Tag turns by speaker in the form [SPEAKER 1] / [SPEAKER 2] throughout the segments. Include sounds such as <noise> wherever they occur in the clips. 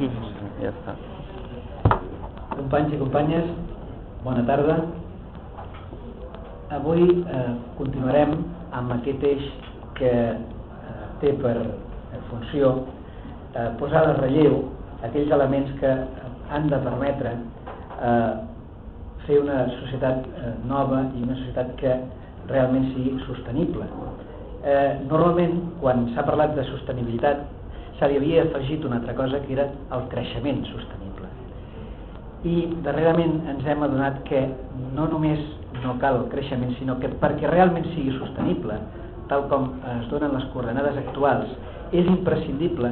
[SPEAKER 1] Ja està.
[SPEAKER 2] Companys i companyes, bona tarda. Avui eh, continuarem amb aquest eix que eh, té per funció eh, posar de relleu aquells elements que han de permetre eh, fer una societat eh, nova i una societat que realment sigui sostenible. Eh, normalment, quan s'ha parlat de sostenibilitat, se li havia afegit una altra cosa que era el creixement sostenible. I darrerament ens hem adonat que no només no cal el creixement, sinó que perquè realment sigui sostenible, tal com es donen les coordenades actuals, és imprescindible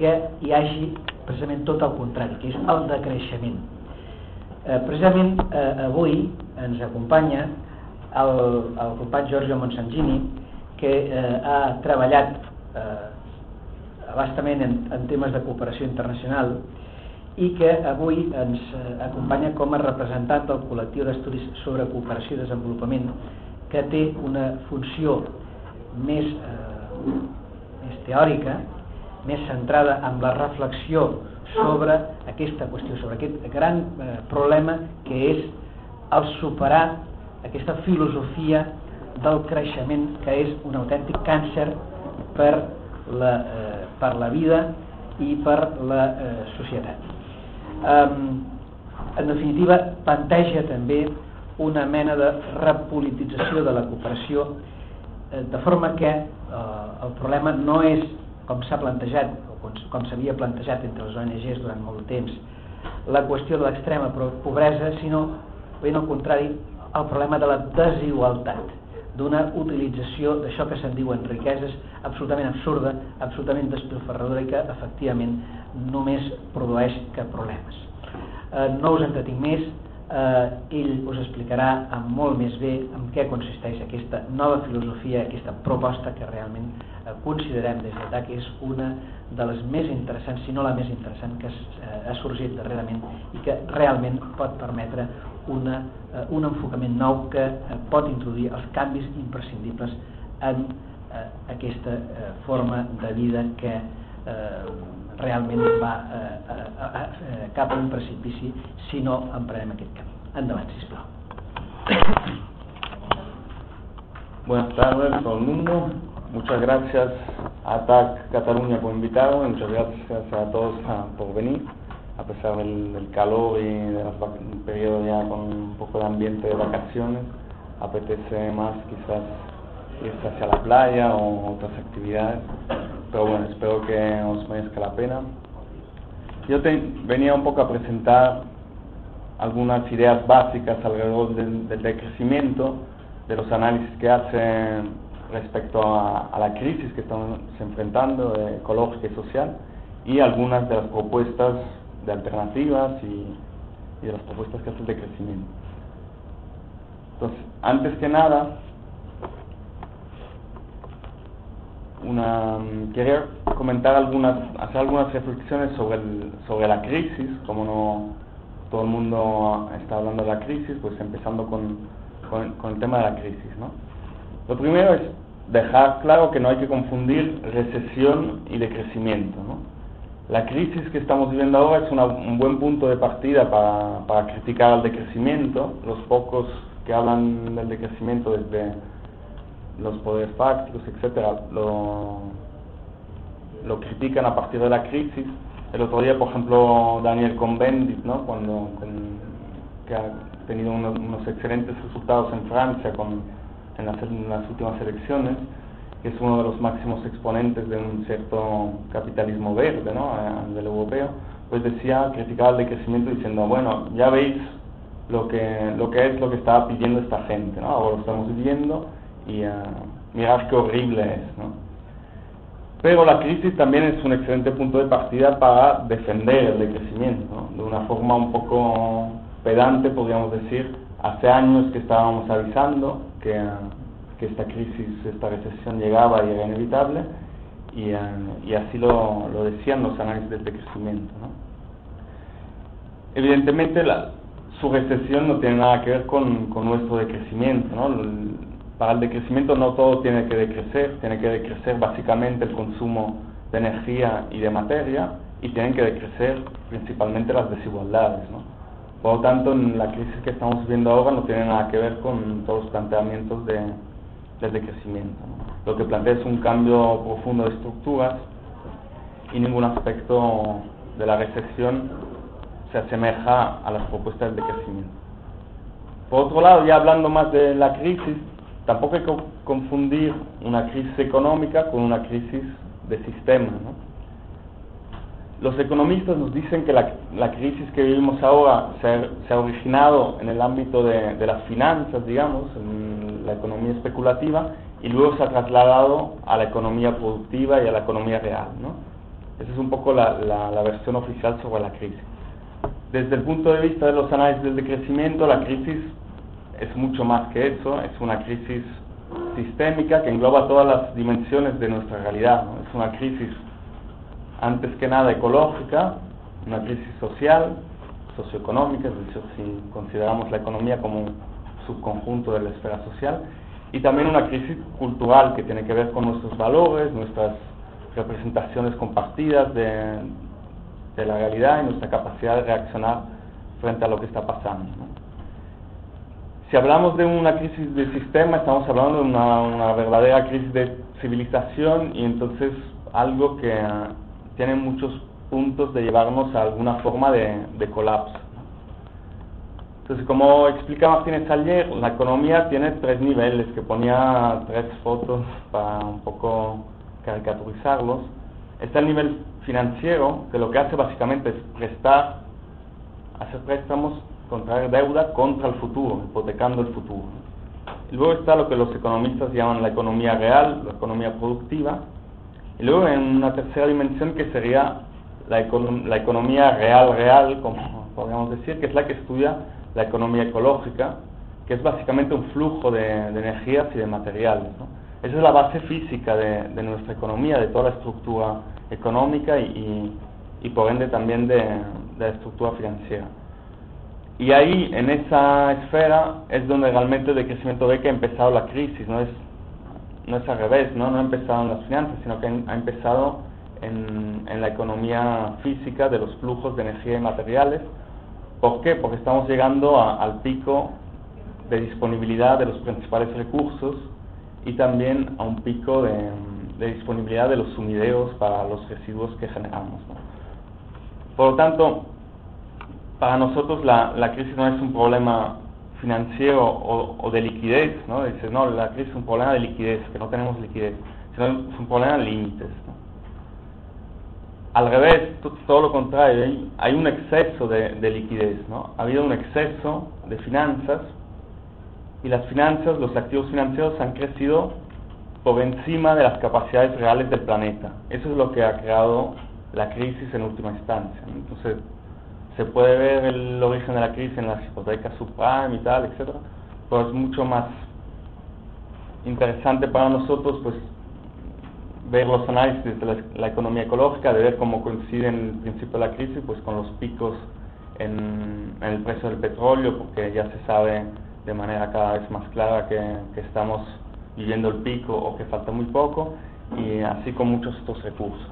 [SPEAKER 2] que hi hagi precisament tot el contrari, que és el decreixement. Eh, precisament eh, avui ens acompanya el, el company Giorgio Monsangini, que eh, ha treballat eh, abastament en, en temes de cooperació internacional i que avui ens eh, acompanya com a representant del col·lectiu d'estudis sobre cooperació i desenvolupament que té una funció més, eh, més teòrica, més centrada en la reflexió sobre aquesta qüestió, sobre aquest gran eh, problema que és el superar aquesta filosofia del creixement que és un autèntic càncer per la, eh, per la vida i per la eh, societat. Um, en definitiva, planteja també una mena de repolitització de la cooperació eh, de forma que eh, el problema no és, com s'ha plantejat, o com, s'havia plantejat entre les ONGs durant molt temps, la qüestió de l'extrema pobresa, sinó, ben al contrari, el problema de la desigualtat d'una utilització d'això que se'n diuen riqueses absolutament absurda, absolutament despilferradora i que efectivament només produeix que problemes. Eh, no us entretinc més, eh, ell us explicarà amb molt més bé en què consisteix aquesta nova filosofia, aquesta proposta que realment eh, considerem des d'allà que és una de les més interessants, si no la més interessant que eh, ha sorgit darrerament i que realment pot permetre una, eh, un enfocament nou que eh, pot introduir els canvis imprescindibles en eh, aquesta eh, forma de vida que eh, realment va eh, eh, eh, cap a un precipici si no emprenem aquest camí. Endavant, sisplau.
[SPEAKER 1] Buenas tardes a todo el mundo. Muchas gracias a ATAC Cataluña por invitarme. Muchas gracias a todos a, por venir. A pesar del, del calor y del periodo ya con un poco de ambiente de vacaciones, apetece más quizás irse hacia la playa o otras actividades, pero bueno, espero que os merezca la pena. Yo te, venía un poco a presentar algunas ideas básicas alrededor del, del decrecimiento, de los análisis que hacen respecto a, a la crisis que estamos enfrentando, ecológica y social, y algunas de las propuestas de alternativas y, de las propuestas que hacen de crecimiento. Entonces, antes que nada, una, quería comentar algunas, hacer algunas reflexiones sobre, sobre la crisis, como no todo el mundo está hablando de la crisis, pues empezando con, con, con el tema de la crisis. ¿no? Lo primero es dejar claro que no hay que confundir recesión y decrecimiento. ¿no? La crisis que estamos viviendo ahora es una, un buen punto de partida para, para, criticar el decrecimiento. Los pocos que hablan del decrecimiento desde los poderes fácticos, etcétera, lo, critican a partir de la crisis. El otro día, por ejemplo, Daniel Cohn-Bendit, ¿no? Cuando, con, que ha tenido unos, excelentes resultados en Francia con, en las últimas elecciones, que es uno de los máximos exponentes de un cierto capitalismo verde ¿no? a nivel europeo, pues decía, criticaba el decrecimiento diciendo, bueno, ya veis lo que, lo que es lo que estaba pidiendo esta gente, ¿no? ahora lo estamos viviendo y uh, mirad qué horrible es. ¿no? Pero la crisis también es un excelente punto de partida para defender el decrecimiento, ¿no? de una forma un poco pedante, podríamos decir, hace años que estábamos avisando que... Uh, que esta crisis, esta recesión llegaba y era inevitable, y, uh, y así lo, lo, decían los análisis del decrecimiento. ¿no? Evidentemente, la, su recesión no tiene nada que ver con, con nuestro decrecimiento. ¿no? Para el decrecimiento no todo tiene que decrecer, tiene que decrecer básicamente el consumo de energía y de materia, y tienen que decrecer principalmente las desigualdades. ¿no? Por lo tanto, la crisis que estamos viendo ahora no tiene nada que ver con todos los planteamientos de, del decrecimiento. Lo que plantea es un cambio profundo de estructuras y ningún aspecto de la recesión se asemeja a las propuestas de decrecimiento. Por otro lado, ya hablando más de la crisis, tampoco hay que confundir una crisis económica con una crisis de sistema. Los economistas nos dicen que la, crisis que vivimos ahora se ha, originado en el ámbito de, las finanzas, digamos, en la economía especulativa, y luego se ha trasladado a la economía productiva y a la economía real. ¿no? Esa es un poco la, la versión oficial sobre la crisis. Desde el punto de vista de los análisis del decrecimiento, la crisis es mucho más que eso, es una crisis sistémica que engloba todas las dimensiones de nuestra realidad. Es una crisis, antes que nada, ecológica, una crisis social, socioeconómica, es decir, si consideramos la economía como subconjunto de la esfera social, y también una crisis cultural que tiene que ver con nuestros valores, nuestras representaciones compartidas de, la realidad y nuestra capacidad de reaccionar frente a lo que está pasando. Si hablamos de una crisis de sistema, estamos hablando de una, verdadera crisis de civilización y entonces algo que ah, tiene muchos puntos de llevarnos a alguna forma de, colapso. Entonces, como explica Martínez ayer, la economía tiene tres niveles, que ponía tres fotos para un poco caricaturizarlos. Está el nivel financiero, que lo que hace básicamente es prestar, hacer préstamos contraer deuda contra el futuro, hipotecando el futuro. Y luego está lo que los economistas llaman la economía real, la economía productiva. Y luego en una tercera dimensión que sería la, la economía real, real, como podríamos decir, que es la que estudia la economía ecológica, que es básicamente un flujo de, energías y de materiales. Esa es la base física de, nuestra economía, de toda la estructura económica y, por ende también de, de la estructura financiera. Y ahí, en esa esfera, es donde realmente el decrecimiento ve que ha empezado la crisis, no es, no es al revés, ¿no? no ha empezado en las finanzas, sino que ha empezado en, en la economía física de los flujos de energía y materiales. ¿Por qué? Porque estamos llegando al pico de disponibilidad de los principales recursos y también a un pico de, disponibilidad de los sumideros para los residuos que generamos. Por lo tanto, para nosotros la, crisis no es un problema financiero o, de liquidez, ¿no? Dice, no, la crisis es un problema de liquidez, que no tenemos liquidez, sino es un problema de límites, Al revés, todo lo contrario, hay, un exceso de, de, liquidez, ¿no? Ha habido un exceso de finanzas y las finanzas, los activos financieros han crecido por encima de las capacidades reales del planeta. Eso es lo que ha creado la crisis en última instancia. Entonces, se puede ver el origen de la crisis en las hipotecas subprime y tal, etcétera, pero es mucho más interesante para nosotros pues ver los análisis de la, economía ecológica, de ver cómo coinciden el principio de la crisis pues con los picos en, el precio del petróleo, porque ya se sabe de manera cada vez más clara que, que estamos viviendo el pico o que falta muy poco, y así con muchos otros recursos.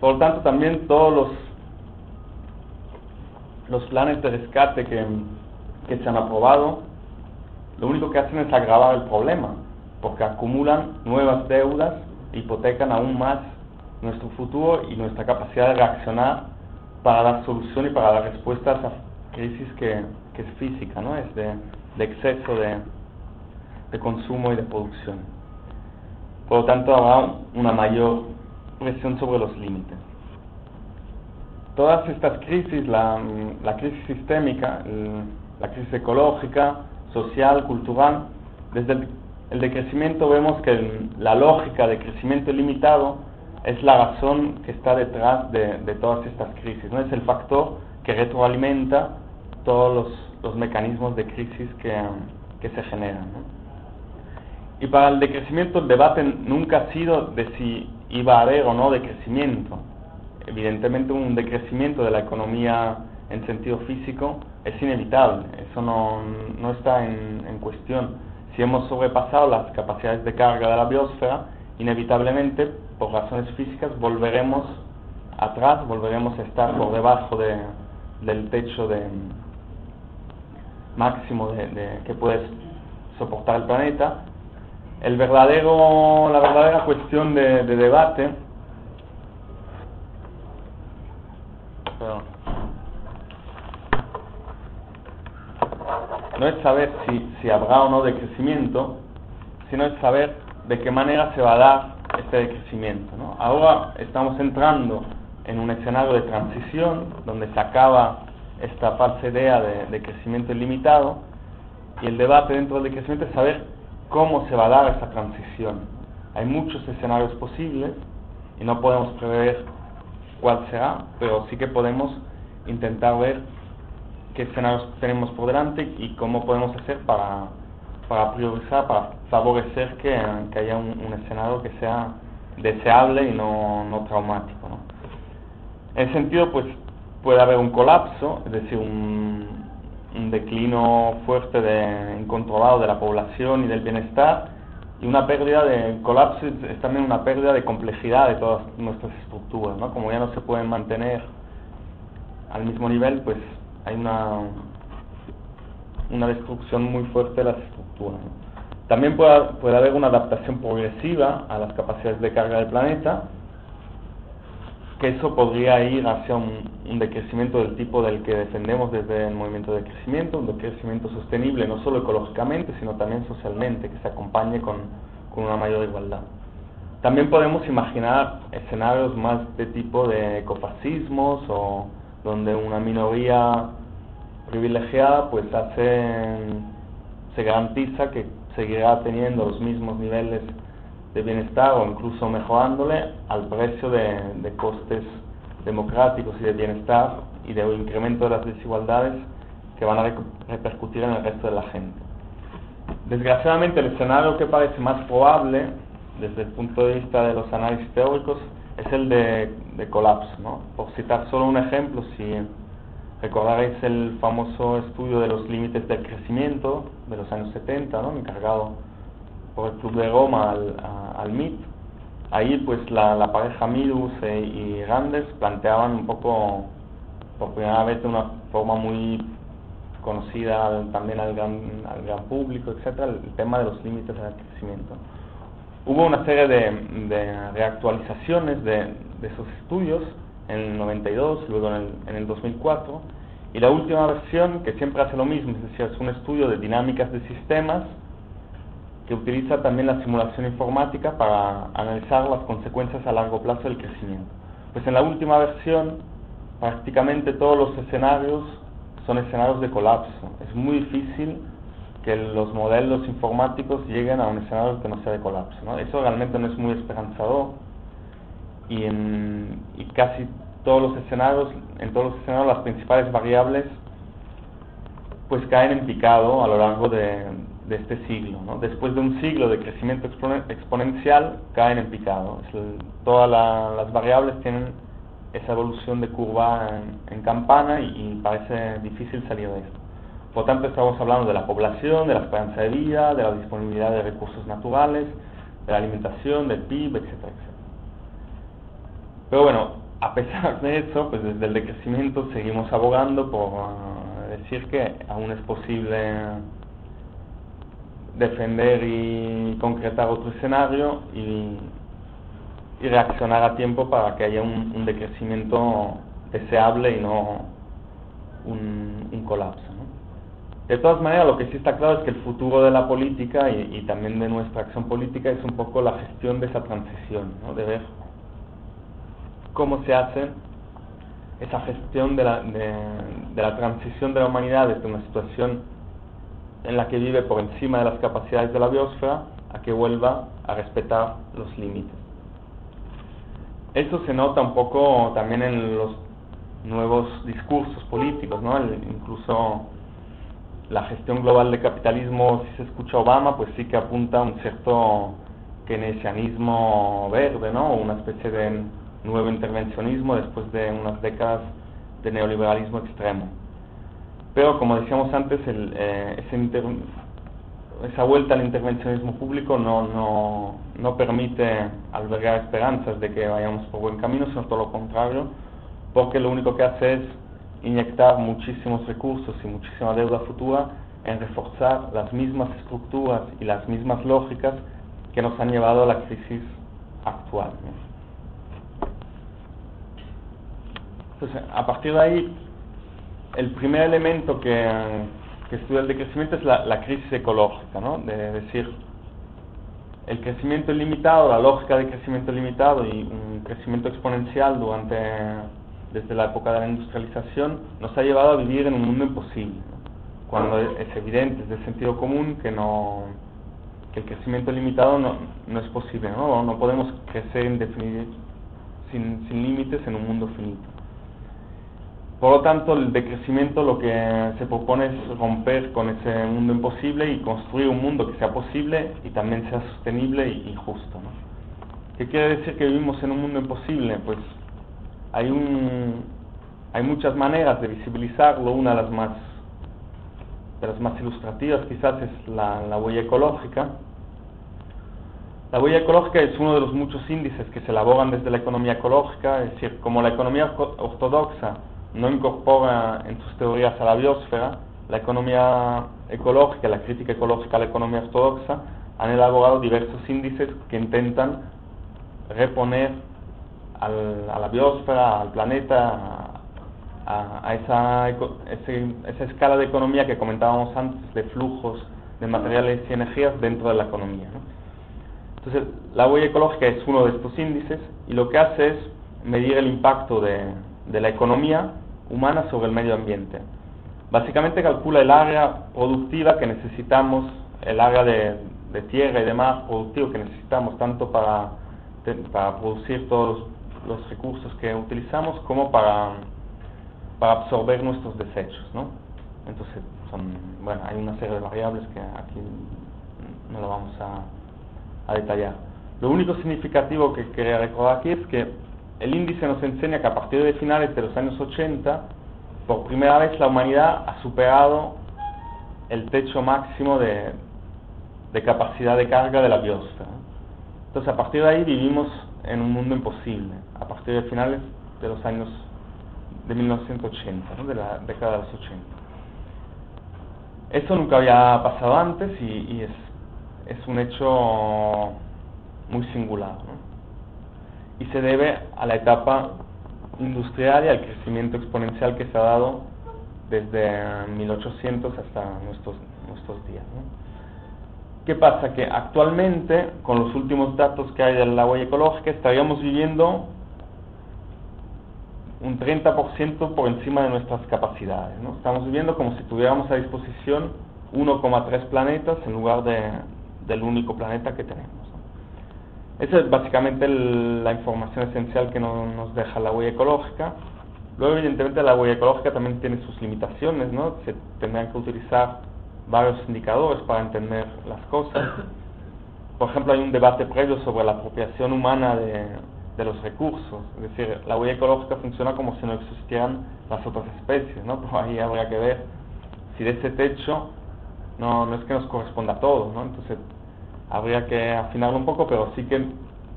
[SPEAKER 1] Por lo tanto, también todos los los planes de rescate que, se han aprobado, lo único que hacen es agravar el problema, porque acumulan nuevas deudas, hipotecan aún más nuestro futuro y nuestra capacidad de reaccionar para dar solución y para dar respuesta a esa crisis que, es física, ¿no? es de, exceso de, de consumo y de producción. Por lo tanto, habrá una mayor presión sobre los límites todas estas crisis, la, crisis sistémica, la crisis ecológica, social, cultural, desde el, decrecimiento vemos que la lógica de crecimiento ilimitado es la razón que está detrás de, todas estas crisis, ¿no? es el factor que retroalimenta todos los, mecanismos de crisis que, se generan. Y para el decrecimiento el debate nunca ha sido de si iba a haber o no decrecimiento, evidentemente un decrecimiento de la economía en sentido físico es inevitable, eso no, no está en, cuestión. Si hemos sobrepasado las capacidades de carga de la biosfera, inevitablemente, por razones físicas, volveremos atrás, volveremos a estar por debajo de, del techo de máximo de, que puede soportar el planeta. El verdadero, la verdadera cuestión de, debate no es saber si, si habrá o no decrecimiento, sino es saber de qué manera se va a dar este decrecimiento. Ahora estamos entrando en un escenario de transición donde se acaba esta falsa idea de, crecimiento ilimitado y el debate dentro del crecimiento es saber cómo se va a dar esa transición. Hay muchos escenarios posibles y no podemos prever cuál será, pero sí que podemos intentar ver qué escenarios tenemos por delante y cómo podemos hacer para, para priorizar, para favorecer que, haya un, escenario que sea deseable y no, no traumático. ¿no? En ese sentido, pues puede haber un colapso, es decir, un, un declino fuerte de, incontrolado de la población y del bienestar, y una pérdida de colapso es también una pérdida de complejidad de todas nuestras estructuras, ¿no? Como ya no se pueden mantener al mismo nivel, pues hay una, una destrucción muy fuerte de las estructuras. También puede, puede haber una adaptación progresiva a las capacidades de carga del planeta, que eso podría ir hacia un, decrecimiento del tipo del que defendemos desde el movimiento de crecimiento, un decrecimiento sostenible no solo ecológicamente, sino también socialmente, que se acompañe con, con una mayor igualdad. También podemos imaginar escenarios más de tipo de ecofascismos o donde una minoría privilegiada pues hace, se garantiza que seguirá teniendo los mismos niveles de bienestar o incluso mejorándole al precio de, costes democráticos y de bienestar y de incremento de las desigualdades que van a repercutir en el resto de la gente. Desgraciadamente el escenario que parece más probable desde el punto de vista de los análisis teóricos es el de, colapso. ¿no? Por citar solo un ejemplo, si recordaréis el famoso estudio de los límites del crecimiento de los años 70, ¿no? encargado por el Club de Roma al, al MIT. Ahí pues la, la pareja Midus e, y Grandes planteaban un poco, por primera vez de una forma muy conocida también al gran, al gran público, etcétera, el tema de los límites del crecimiento. Hubo una serie de, de reactualizaciones de, de, esos estudios en el 92, luego en el, en el 2004, y la última versión, que siempre hace lo mismo, es decir, es un estudio de dinámicas de sistemas que utiliza también la simulación informática para analizar las consecuencias a largo plazo del crecimiento. Pues en la última versión, prácticamente todos los escenarios son escenarios de colapso. Es muy difícil que los modelos informáticos lleguen a un escenario que no sea de colapso. Eso realmente no es muy esperanzador y en y casi todos los escenarios, en todos los escenarios las principales variables pues caen en picado a lo largo de, este siglo. Después de un siglo de crecimiento exponencial, caen en picado. todas las variables tienen esa evolución de curva en, campana y, parece difícil salir de esto. Por tanto, estamos hablando de la población, de la esperanza de vida, de la disponibilidad de recursos naturales, de la alimentación, del PIB, etcétera. Pero bueno, a pesar de eso, pues desde el decrecimiento seguimos abogando por decir que aún es posible defender y concretar otro escenario y, reaccionar a tiempo para que haya un, decrecimiento deseable y no un, colapso. De todas maneras, lo que sí está claro es que el futuro de la política y, también de nuestra acción política es un poco la gestión de esa transición, de ver cómo se hace esa gestión de la, de la transición de la humanidad desde una situación en la que vive por encima de las capacidades de la biosfera a que vuelva a respetar los límites. Eso se nota un poco también en los nuevos discursos políticos, ¿no? incluso la gestión global de capitalismo, si se escucha Obama, pues sí que apunta a un cierto keynesianismo verde, ¿no? Una especie de nuevo intervencionismo después de unas décadas de neoliberalismo extremo. Pero como decíamos antes, el, eh, ese esa vuelta al intervencionismo público no, no, no permite albergar esperanzas de que vayamos por buen camino, sino todo lo contrario, porque lo único que hace es inyectar muchísimos recursos y muchísima deuda futura en reforzar las mismas estructuras y las mismas lógicas que nos han llevado a la crisis actual. Entonces, a partir de ahí, el primer elemento que, estudia el decrecimiento es la, crisis ecológica, ¿no? de decir, el crecimiento ilimitado, la lógica de crecimiento ilimitado y un crecimiento exponencial durante desde la época de la industrialización nos ha llevado a vivir en un mundo imposible, cuando es evidente, es de sentido común que no que el crecimiento limitado no, no es posible, ¿no? no podemos crecer indefinidamente sin, sin límites en un mundo finito. Por lo tanto, el decrecimiento lo que se propone es romper con ese mundo imposible y construir un mundo que sea posible y también sea sostenible y, justo. ¿no? ¿Qué quiere decir que vivimos en un mundo imposible? Pues hay, un, hay muchas maneras de visibilizarlo. Una de las más, de las más ilustrativas quizás es la, la huella ecológica. La huella ecológica es uno de los muchos índices que se elaboran desde la economía ecológica, es decir, como la economía ortodoxa no incorpora en sus teorías a la biosfera, la economía ecológica, la crítica ecológica a la economía ortodoxa, han elaborado diversos índices que intentan reponer al, a la biosfera, al planeta, a, esa, esa escala de economía que comentábamos antes, de flujos de materiales y energías dentro de la economía. Entonces, la huella ecológica es uno de estos índices y lo que hace es medir el impacto de, de la economía humana sobre el medio ambiente. Básicamente calcula el área productiva que necesitamos, el área de, tierra y demás productivo que necesitamos tanto para, para producir todos los, recursos que utilizamos como para, para absorber nuestros desechos. ¿no? Entonces, son, bueno, hay una serie de variables que aquí no lo vamos a, a detallar. Lo único significativo que quería recordar aquí es que el índice nos enseña que a partir de finales de los años 80, por primera vez la humanidad ha superado el techo máximo de, capacidad de carga de la biosfera. Entonces, a partir de ahí vivimos en un mundo imposible, a partir de finales de los años de 1980, de la década de los 80. Esto nunca había pasado antes y, es, es un hecho muy singular. ¿no? y se debe a la etapa industrial y al crecimiento exponencial que se ha dado desde 1800 hasta nuestros días. ¿Qué pasa? Que actualmente, con los últimos datos que hay de la huella ecológica, estaríamos viviendo un 30% por encima de nuestras capacidades. ¿no? Estamos viviendo como si tuviéramos a disposición 1,3 planetas en lugar de, del único planeta que tenemos. Esa es básicamente la información esencial que nos deja la huella ecológica. Luego, evidentemente, la huella ecológica también tiene sus limitaciones, ¿no? Se tendrán que utilizar varios indicadores para entender las cosas. Por ejemplo, hay un debate previo sobre la apropiación humana de, de los recursos. Es decir, la huella ecológica funciona como si no existieran las otras especies, ¿no? <laughs> Pero ahí habría que ver si de ese techo no, no es que nos corresponda todo, ¿no? Entonces, habría que afinarlo un poco, pero sí que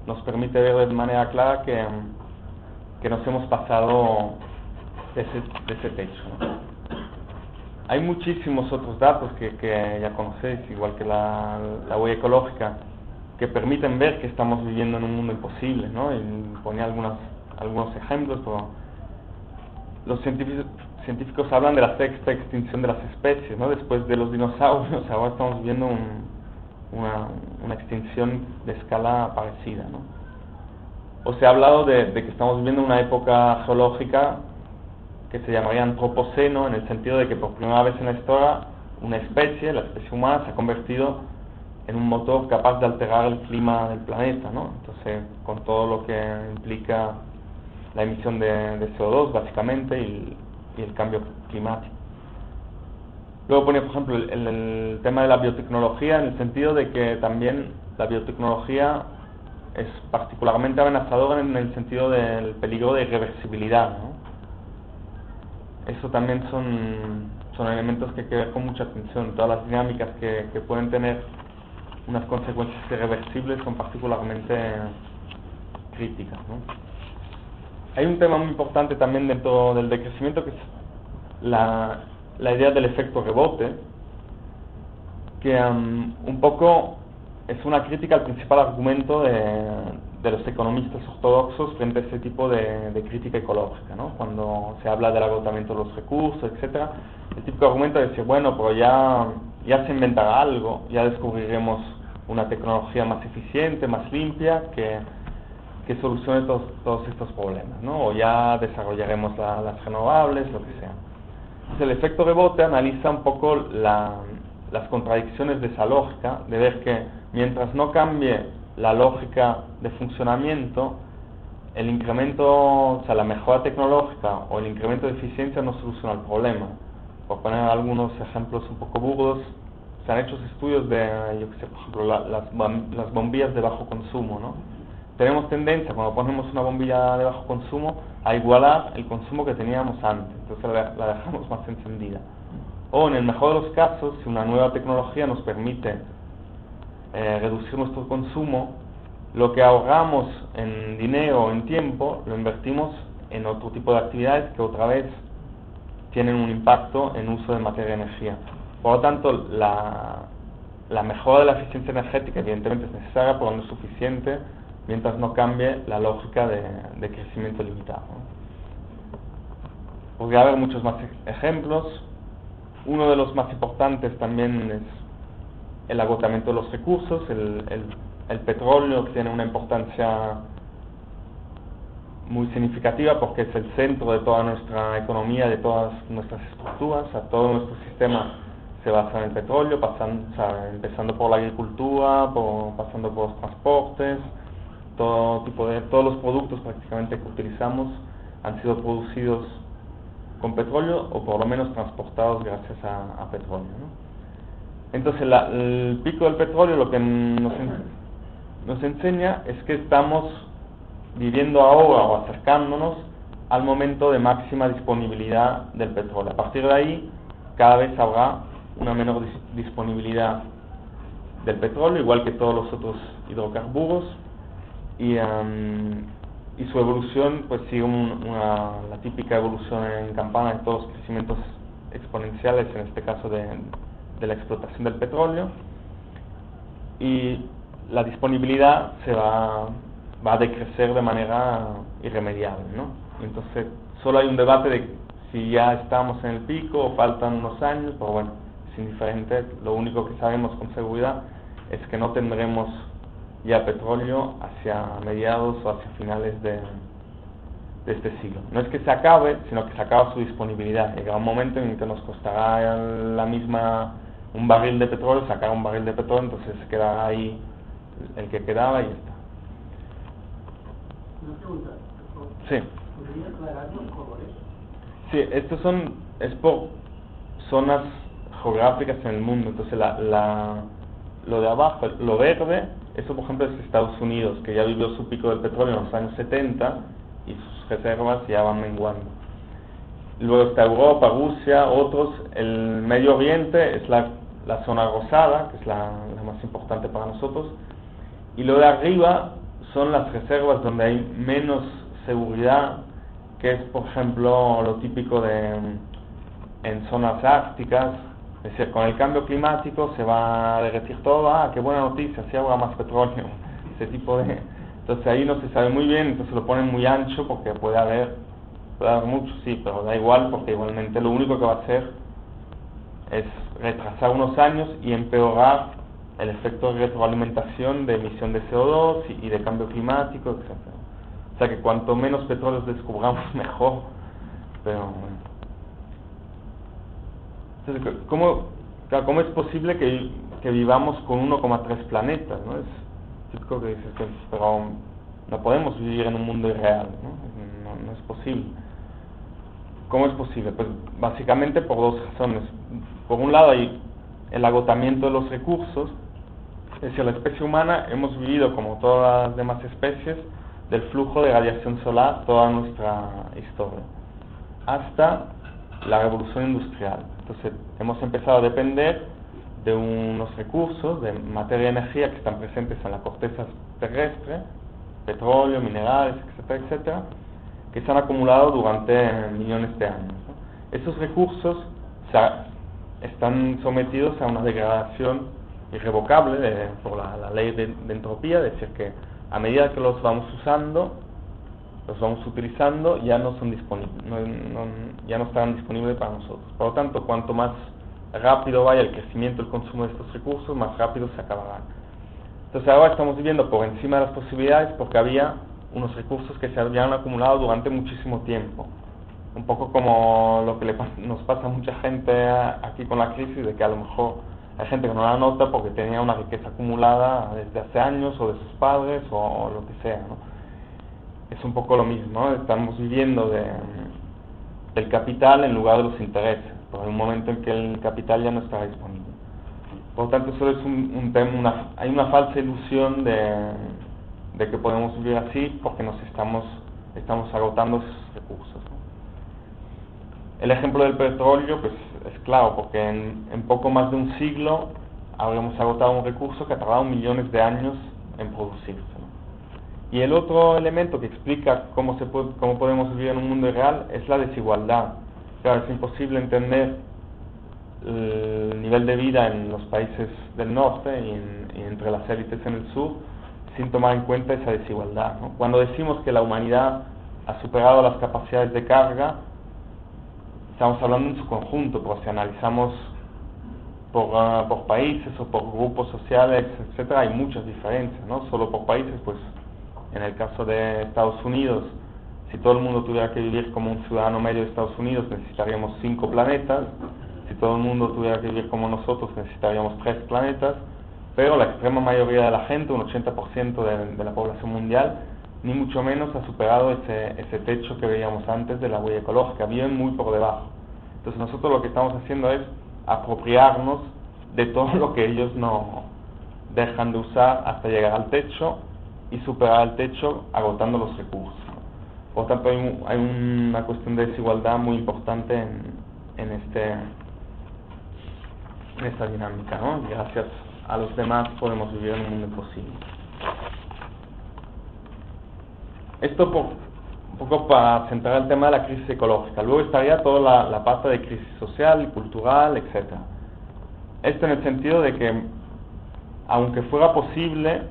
[SPEAKER 1] nos permite ver de manera clara que, que nos hemos pasado de ese, de ese techo. Hay muchísimos otros datos que, que ya conocéis, igual que la, la, huella ecológica, que permiten ver que estamos viviendo en un mundo imposible, ¿no? Y ponía algunos, algunos ejemplos, pero los científicos, científicos hablan de la sexta extinción de las especies, ¿no? Después de los dinosaurios, <laughs> ahora estamos viviendo un, una, una extinción de escala parecida. ¿no? O se ha hablado de, que estamos viviendo una época geológica que se llamaría antropoceno, en el sentido de que por primera vez en la historia una especie, la especie humana, se ha convertido en un motor capaz de alterar el clima del planeta, ¿no? Entonces, con todo lo que implica la emisión de, de CO2, básicamente, y el cambio climático. Luego ponía, por ejemplo, el, el, tema de la biotecnología en el sentido de que también la biotecnología es particularmente amenazadora en el sentido del peligro de irreversibilidad. ¿no? Eso también son son elementos que hay que ver con mucha atención. Todas las dinámicas que, que pueden tener unas consecuencias irreversibles son particularmente críticas. ¿no? Hay un tema muy importante también dentro del decrecimiento que es la, la idea del efecto rebote, que um, un poco es una crítica al principal argumento de, de, los economistas ortodoxos frente a ese tipo de, de, crítica ecológica, ¿no? Cuando se habla del agotamiento de los recursos, etcétera, el típico argumento es decir, bueno, pero ya, ya se inventará algo, ya descubriremos una tecnología más eficiente, más limpia, que, que solucione todos estos problemas, ¿no? O ya desarrollaremos la, las renovables, lo que sea. Entonces el efecto rebote analiza un poco la, las contradicciones de esa lógica, de ver que mientras no cambie la lógica de funcionamiento, el incremento, o sea, la mejora tecnológica o el incremento de eficiencia no soluciona el problema. Por poner algunos ejemplos un poco burdos, se han hecho estudios de, yo qué sé, por ejemplo, la, las, las bombillas de bajo consumo, ¿no? Tenemos tendencia, cuando ponemos una bombilla de bajo consumo, a igualar el consumo que teníamos antes, entonces la, la dejamos <laughs> más encendida. O en el mejor de los casos, si una nueva tecnología nos permite eh, reducir nuestro consumo, lo que ahorramos en dinero o en tiempo lo invertimos en otro tipo de actividades que otra vez tienen un impacto en uso de materia y energía. Por lo tanto, la, la mejora de la eficiencia energética evidentemente es necesaria, pero no es suficiente mientras no cambie la lógica de, de crecimiento limitado. Podría haber muchos más ejemplos. Uno de los más importantes también es el agotamiento de los recursos, el, petróleo tiene una importancia muy significativa porque es el centro de toda nuestra economía, de todas nuestras estructuras, a todo nuestro sistema se basa en el petróleo, pasan, o sea, empezando por la agricultura, pasando por los transportes, todo tipo de, todos los productos prácticamente que utilizamos han sido producidos con petróleo o por lo menos transportados gracias a, petróleo. Entonces la, el pico del petróleo lo que nos, enseña es que estamos viviendo ahora o acercándonos al momento de máxima disponibilidad del petróleo. A partir de ahí cada vez habrá una menor dis disponibilidad del petróleo, igual que todos los otros hidrocarburos, y, um, y su evolución pues sigue un, una, la típica evolución en campana de todos los crecimientos exponenciales, en este caso de, de la explotación del petróleo, y la disponibilidad se va, va a decrecer de manera irremediable, ¿no? Entonces, solo hay un debate de si ya estamos en el pico o faltan unos años, pero bueno, es indiferente, lo único que sabemos con seguridad es que no tendremos ya petróleo hacia mediados o hacia finales de, de este siglo. No es que se acabe, sino que se acaba su disponibilidad. Llega un momento en que nos costará la misma un barril de petróleo, sacar un barril de petróleo, entonces se quedará ahí el que quedaba y está.
[SPEAKER 3] Una pregunta,
[SPEAKER 1] Sí.
[SPEAKER 3] ¿podría aclarar los colores?
[SPEAKER 1] Sí, estos son, es por zonas geográficas en el mundo. Entonces, la, la, lo de abajo, lo verde, eso por ejemplo es Estados Unidos, que ya vivió su pico del petróleo en los años 70 y sus reservas ya van menguando. Luego está Europa, Rusia, otros. El Medio Oriente es la, la zona rosada, que es la, la más importante para nosotros. Y lo de arriba son las reservas donde hay menos seguridad, que es por ejemplo lo típico de en zonas árticas, es decir, con el cambio climático se va a derretir todo, ah, qué buena noticia, si habrá más petróleo, <laughs> ese tipo de... Entonces ahí no se sabe muy bien, entonces lo ponen muy ancho porque puede haber, puede haber mucho, sí, pero da igual porque igualmente lo único que va a hacer es retrasar unos años y empeorar el efecto de retroalimentación de emisión de CO2 y, de cambio climático, etc. O sea que cuanto menos petróleo descubramos, <laughs> mejor. Pero ¿cómo, ¿cómo es posible que, que vivamos con 1,3 planetas? ¿no? Es típico que dices que pero no podemos vivir en un mundo irreal, ¿no? No, no es posible. ¿Cómo es posible? Pues básicamente por dos razones. Por un lado hay el agotamiento de los recursos, es decir, la especie humana hemos vivido como todas las demás especies del flujo de radiación solar toda nuestra historia, hasta la revolución industrial. Entonces hemos empezado a depender de unos recursos de materia y energía que están presentes en la corteza terrestre, petróleo, minerales, etcétera, etcétera, que se han acumulado durante millones de años. Esos recursos están sometidos a una degradación irrevocable por la, ley de, entropía, es decir, que a medida que los vamos usando, los vamos utilizando, ya no son disponibles, ya no estarán disponibles para nosotros. Por lo tanto, cuanto más rápido vaya el crecimiento, el consumo de estos recursos, más rápido se acabarán. Entonces ahora estamos viviendo por encima de las posibilidades porque había unos recursos que se habían acumulado durante muchísimo tiempo. Un poco como lo que le nos pasa a mucha gente aquí con la crisis, de que a lo mejor hay gente que no la nota porque tenía una riqueza acumulada desde hace años o de sus padres o, lo que sea. ¿no? Es un poco lo mismo, estamos viviendo de, del capital en lugar de los intereses, por el momento en que el capital ya no está disponible. Por lo tanto, solo es un, tema, una, hay una falsa ilusión de, de, que podemos vivir así porque nos estamos, estamos agotando esos recursos. El ejemplo del petróleo, pues es claro, porque en, poco más de un siglo habremos agotado un recurso que ha tardado millones de años en producirse. Y el otro elemento que explica cómo, se puede, cómo podemos vivir en un mundo real es la desigualdad. Claro, es imposible entender el nivel de vida en los países del norte y, entre las élites en el sur sin tomar en cuenta esa desigualdad. Cuando decimos que la humanidad ha superado las capacidades de carga, estamos hablando en su conjunto, pero si analizamos por, ah, por países o por grupos sociales, etcétera, hay muchas diferencias, ¿no? Solo por países, pues en el caso de Estados Unidos, si todo el mundo tuviera que vivir como un ciudadano medio de Estados Unidos, necesitaríamos cinco planetas. Si todo el mundo tuviera que vivir como nosotros, necesitaríamos tres planetas. Pero la extrema mayoría de la gente, un 80% de, de la población mundial, ni mucho menos ha superado ese, techo que veíamos antes de la huella ecológica, viven muy por debajo. Entonces nosotros lo que estamos haciendo es apropiarnos de todo lo que ellos no dejan de usar hasta llegar al techo y superar el techo agotando los recursos. Por tanto, hay, una cuestión de desigualdad muy importante en, este, esta dinámica. Gracias a los demás podemos vivir en un mundo posible. Esto un poco para centrar el tema de la crisis ecológica. Luego estaría toda la, la parte de crisis social, cultural, etc. Esto en el sentido de que, aunque fuera posible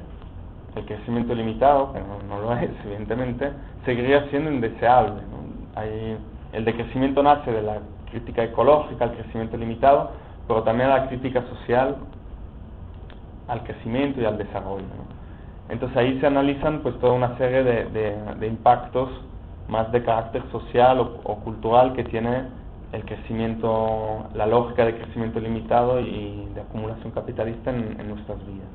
[SPEAKER 1] el crecimiento limitado, que no, lo es, <laughs> evidentemente, seguiría siendo indeseable. el decrecimiento nace de la crítica ecológica, al crecimiento limitado, pero también a la crítica social al crecimiento y al desarrollo. Entonces ahí se analizan pues toda una serie de, impactos más de carácter social o, cultural que tiene el crecimiento, la lógica de crecimiento limitado y de acumulación capitalista en, nuestras vidas.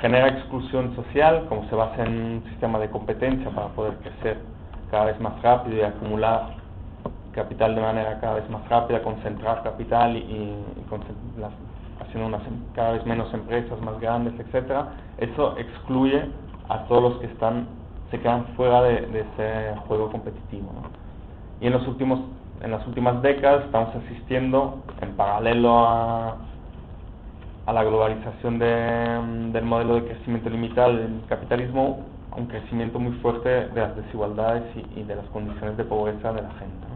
[SPEAKER 1] Genera exclusión social, como se basa en un sistema de competencia para poder crecer cada vez más rápido y acumular capital de manera cada vez más rápida, concentrar capital y, y, haciendo unas, cada vez menos empresas más grandes, etcétera, eso excluye a todos los que están se quedan fuera de, ese juego competitivo. Y en los últimos en las últimas décadas estamos asistiendo en paralelo a, a la globalización del modelo de crecimiento limitado del capitalismo a un crecimiento muy fuerte de las desigualdades y, de las condiciones de pobreza de la gente.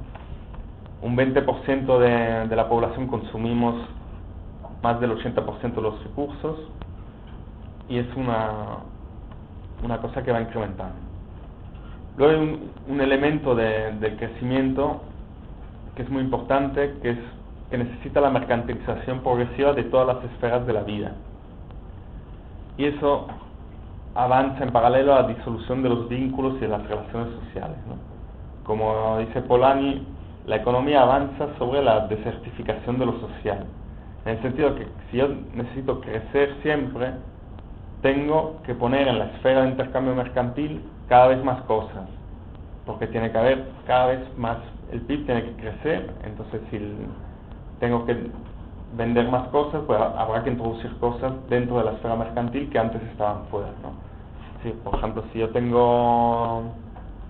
[SPEAKER 1] Un 20% de, de la población consumimos más del 80% de los recursos y es una, una cosa que va incrementando. Luego hay un, elemento de, del crecimiento que es muy importante, que es que necesita la mercantilización progresiva de todas las esferas de la vida. Y eso avanza en paralelo a la disolución de los vínculos y de las relaciones sociales. Como dice Polanyi, la economía avanza sobre la desertificación de lo social en el sentido que si yo necesito crecer siempre, tengo que poner en la esfera de intercambio mercantil cada vez más cosas, porque tiene que haber cada vez más, el PIB tiene que crecer, entonces si tengo que vender más cosas, pues habrá que introducir cosas dentro de la esfera mercantil que antes estaban fuera. ¿no? Si, por ejemplo, si yo tengo,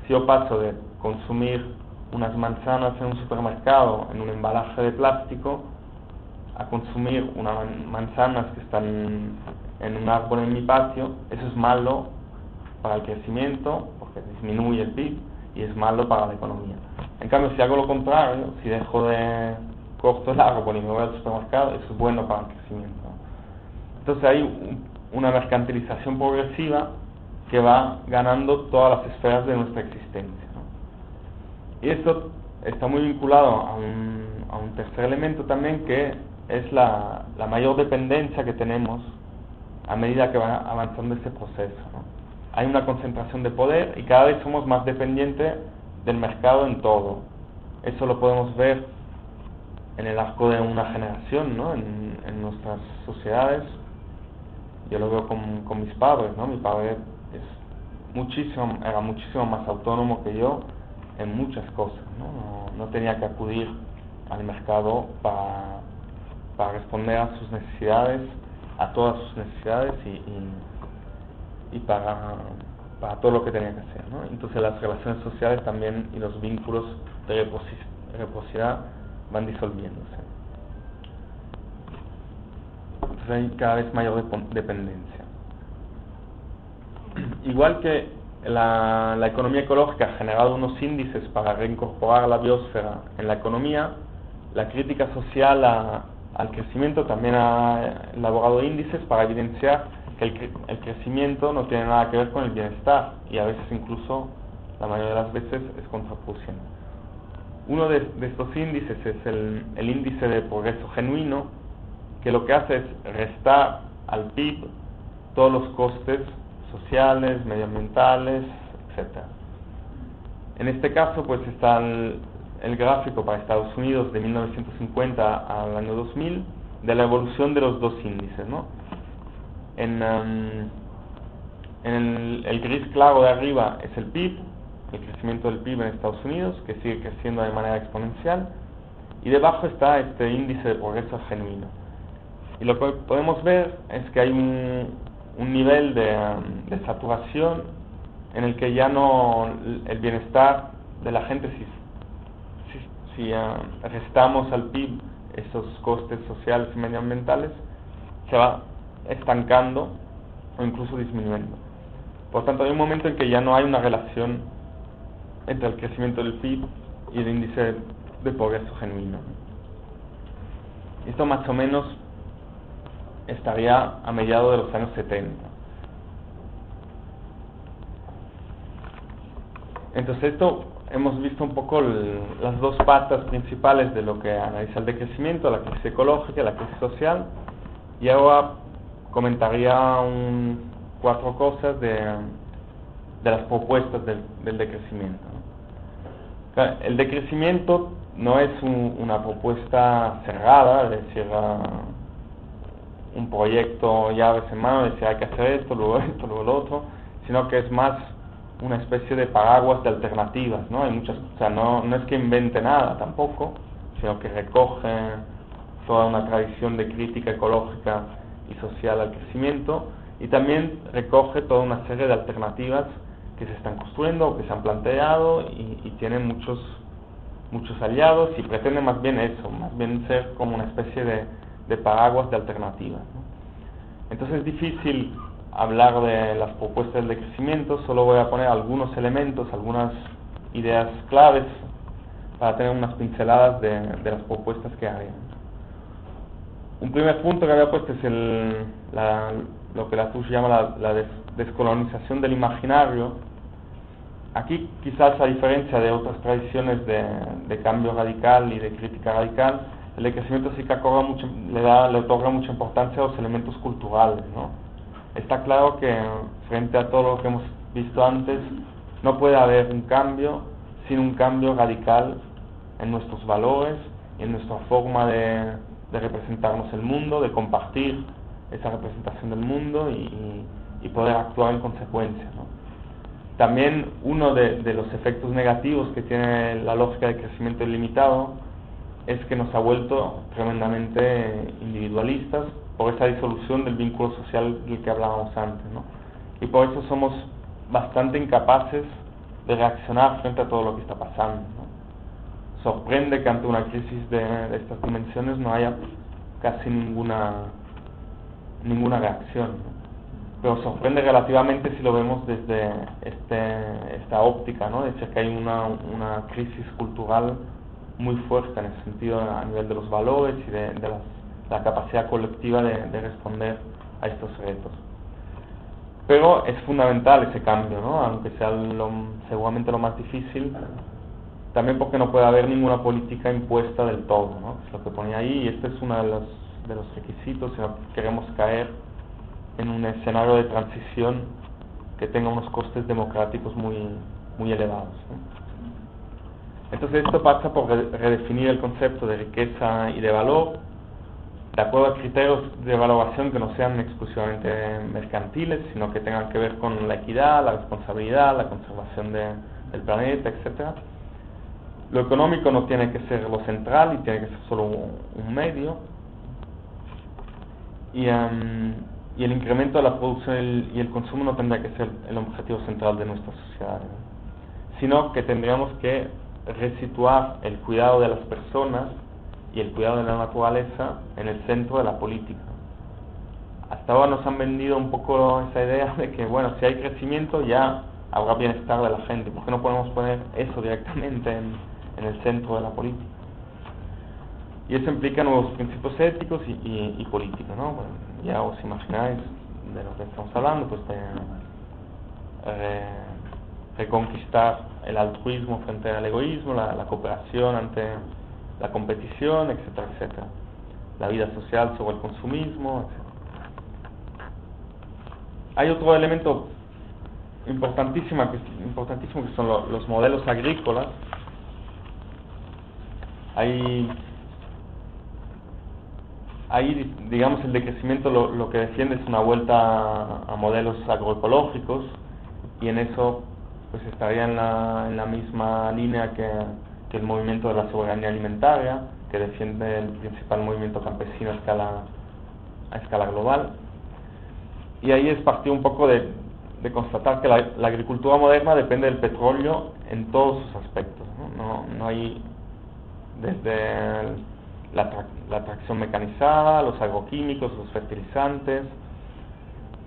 [SPEAKER 1] si yo paso de consumir unas manzanas en un supermercado en un embalaje de plástico a consumir unas manzanas que están en un árbol en mi patio, eso es malo para el crecimiento porque disminuye el PIB y es malo para la economía. En cambio, si hago lo contrario, si dejo de corto el árbol y me voy al supermercado, eso es bueno para el crecimiento. Entonces hay una mercantilización progresiva que va ganando todas las esferas de nuestra existencia. Y esto está muy vinculado a un, a un tercer elemento también que es la, la, mayor dependencia que tenemos a medida que va avanzando ese proceso. Hay una concentración de poder y cada vez somos más dependientes del mercado en todo. Eso lo podemos ver en el arco de una generación, ¿no? en, en nuestras sociedades. Yo lo veo con, con mis padres, ¿no? Mi padre es muchísimo, era muchísimo más autónomo que yo en muchas cosas, ¿no? No, no tenía que acudir al mercado para, para responder a sus necesidades, a todas sus necesidades y, y, para, para todo lo que tenía que hacer. ¿no? Entonces las relaciones sociales también y los vínculos de reciprocidad van disolviéndose. Entonces hay cada vez mayor dependencia. <clears throat> Igual que la, la, economía ecológica ha generado unos índices para reincorporar la biosfera en la economía, la crítica social a, al crecimiento también ha elaborado índices para evidenciar que el, el, crecimiento no tiene nada que ver con el bienestar y a veces incluso, la mayoría de las veces, es contraproducente. Uno de, de estos índices es el, el, índice de progreso genuino, que lo que hace es restar al PIB todos los costes sociales, medioambientales, etc. En este caso, pues está el, el gráfico para Estados Unidos de 1950 al año 2000 de la evolución de los dos índices, ¿no? En, um, en el, el, gris claro de arriba es el PIB, el crecimiento del PIB en Estados Unidos, que sigue creciendo de manera exponencial, y debajo está este índice de progreso genuino. Y lo que podemos ver es que hay un, un nivel de, um, de saturación en el que ya no el bienestar de la gente si si uh, restamos al PIB esos costes sociales y medioambientales, se va estancando o incluso disminuyendo. Por tanto, hay un momento en que ya no hay una relación entre el crecimiento del PIB y el índice de progreso genuino. Esto más o menos estaría a mediados de los años 70. Entonces esto hemos visto un poco el, las dos patas principales de lo que analiza el decrecimiento, la crisis ecológica la crisis social. Y ahora comentaría un, cuatro cosas de, de las propuestas del, decrecimiento. El decrecimiento no es un, una propuesta cerrada, es decir, un proyecto llaves en mano, decir hay que hacer esto, luego <laughs> esto, luego lo otro, sino que es más una especie de paraguas de alternativas, ¿no? Hay muchas, o sea, no, no es que invente nada tampoco, sino que recoge toda una tradición de crítica ecológica y social al crecimiento y también recoge toda una serie de alternativas que se están construyendo o que se han planteado y, y tienen muchos muchos aliados y pretende más bien eso, más bien ser como una especie de, de paraguas de alternativas. Entonces es difícil hablar de las propuestas de crecimiento, solo voy a poner algunos elementos, algunas ideas claves para tener unas pinceladas de, de las propuestas que hay. Un primer punto que había puesto es el, la, lo que la TUS llama la, la des, descolonización del imaginario. Aquí quizás a diferencia de otras tradiciones de, de cambio radical y de crítica radical, el decrecimiento sí que mucho, le, da, le otorga mucha importancia a los elementos culturales, ¿no? Está claro que frente a todo lo que hemos visto antes, no puede haber un cambio sin un cambio radical en nuestros valores y en nuestra forma de, representarnos el mundo, de compartir esa representación del mundo y, y poder actuar en consecuencia. ¿no? También uno de, de, los efectos negativos que tiene la lógica de crecimiento ilimitado es que nos ha vuelto tremendamente individualistas por esa disolución del vínculo social del que hablábamos antes, ¿no? Y por eso somos bastante incapaces de reaccionar frente a todo lo que está pasando, ¿no? sorprende que ante una crisis de, de estas dimensiones no haya casi ninguna ninguna reacción. Pero sorprende relativamente si lo vemos desde este, esta óptica, ¿no? de que hay una, una crisis cultural muy fuerte en el sentido a nivel de los valores y de, de la capacidad colectiva de, de, responder a estos retos. Pero es fundamental ese cambio, ¿no? aunque sea lo, seguramente lo más difícil, también porque no puede haber ninguna política impuesta del todo, ¿no? es lo que ponía ahí, y este es uno de los, de los requisitos si queremos caer en un escenario de transición que tenga unos costes democráticos muy, muy elevados. Entonces esto pasa por redefinir el concepto de riqueza y de valor de acuerdo a criterios de evaluación que no sean exclusivamente mercantiles, sino que tengan que ver con la equidad, la responsabilidad, la conservación de, del planeta, etcétera. Lo económico no tiene que ser lo central y tiene que ser solo un, medio. Y, el incremento de la producción y el consumo no tendría que ser el objetivo central de nuestra sociedad, sino que tendríamos que resituar el cuidado de las personas y el cuidado de la naturaleza en el centro de la política. Hasta ahora nos han vendido un poco esa idea de que, bueno, si hay crecimiento ya habrá bienestar de la gente. ¿Por qué no podemos poner eso directamente en, en el centro de la política? Y eso implica nuevos principios éticos y, y, y políticos, ¿no? Ya os imagináis de lo que estamos hablando, pues de eh, reconquistar el altruismo frente al egoísmo, la, la, cooperación ante la competición, etcétera, etcétera. La vida social sobre el consumismo, etcétera. Hay otro elemento importantísimo que, son lo, los modelos agrícolas. Hay, ahí, digamos, el decrecimiento lo, lo que defiende es una vuelta a, a modelos agroecológicos y en eso pues estaría en la, en la misma línea que, el movimiento de la soberanía alimentaria, que defiende el principal movimiento campesino a escala, a escala global. Y ahí es partir un poco de, constatar que la, agricultura moderna depende del petróleo en todos sus aspectos. No, no, no hay desde la, tra la tracción mecanizada, los agroquímicos, los fertilizantes,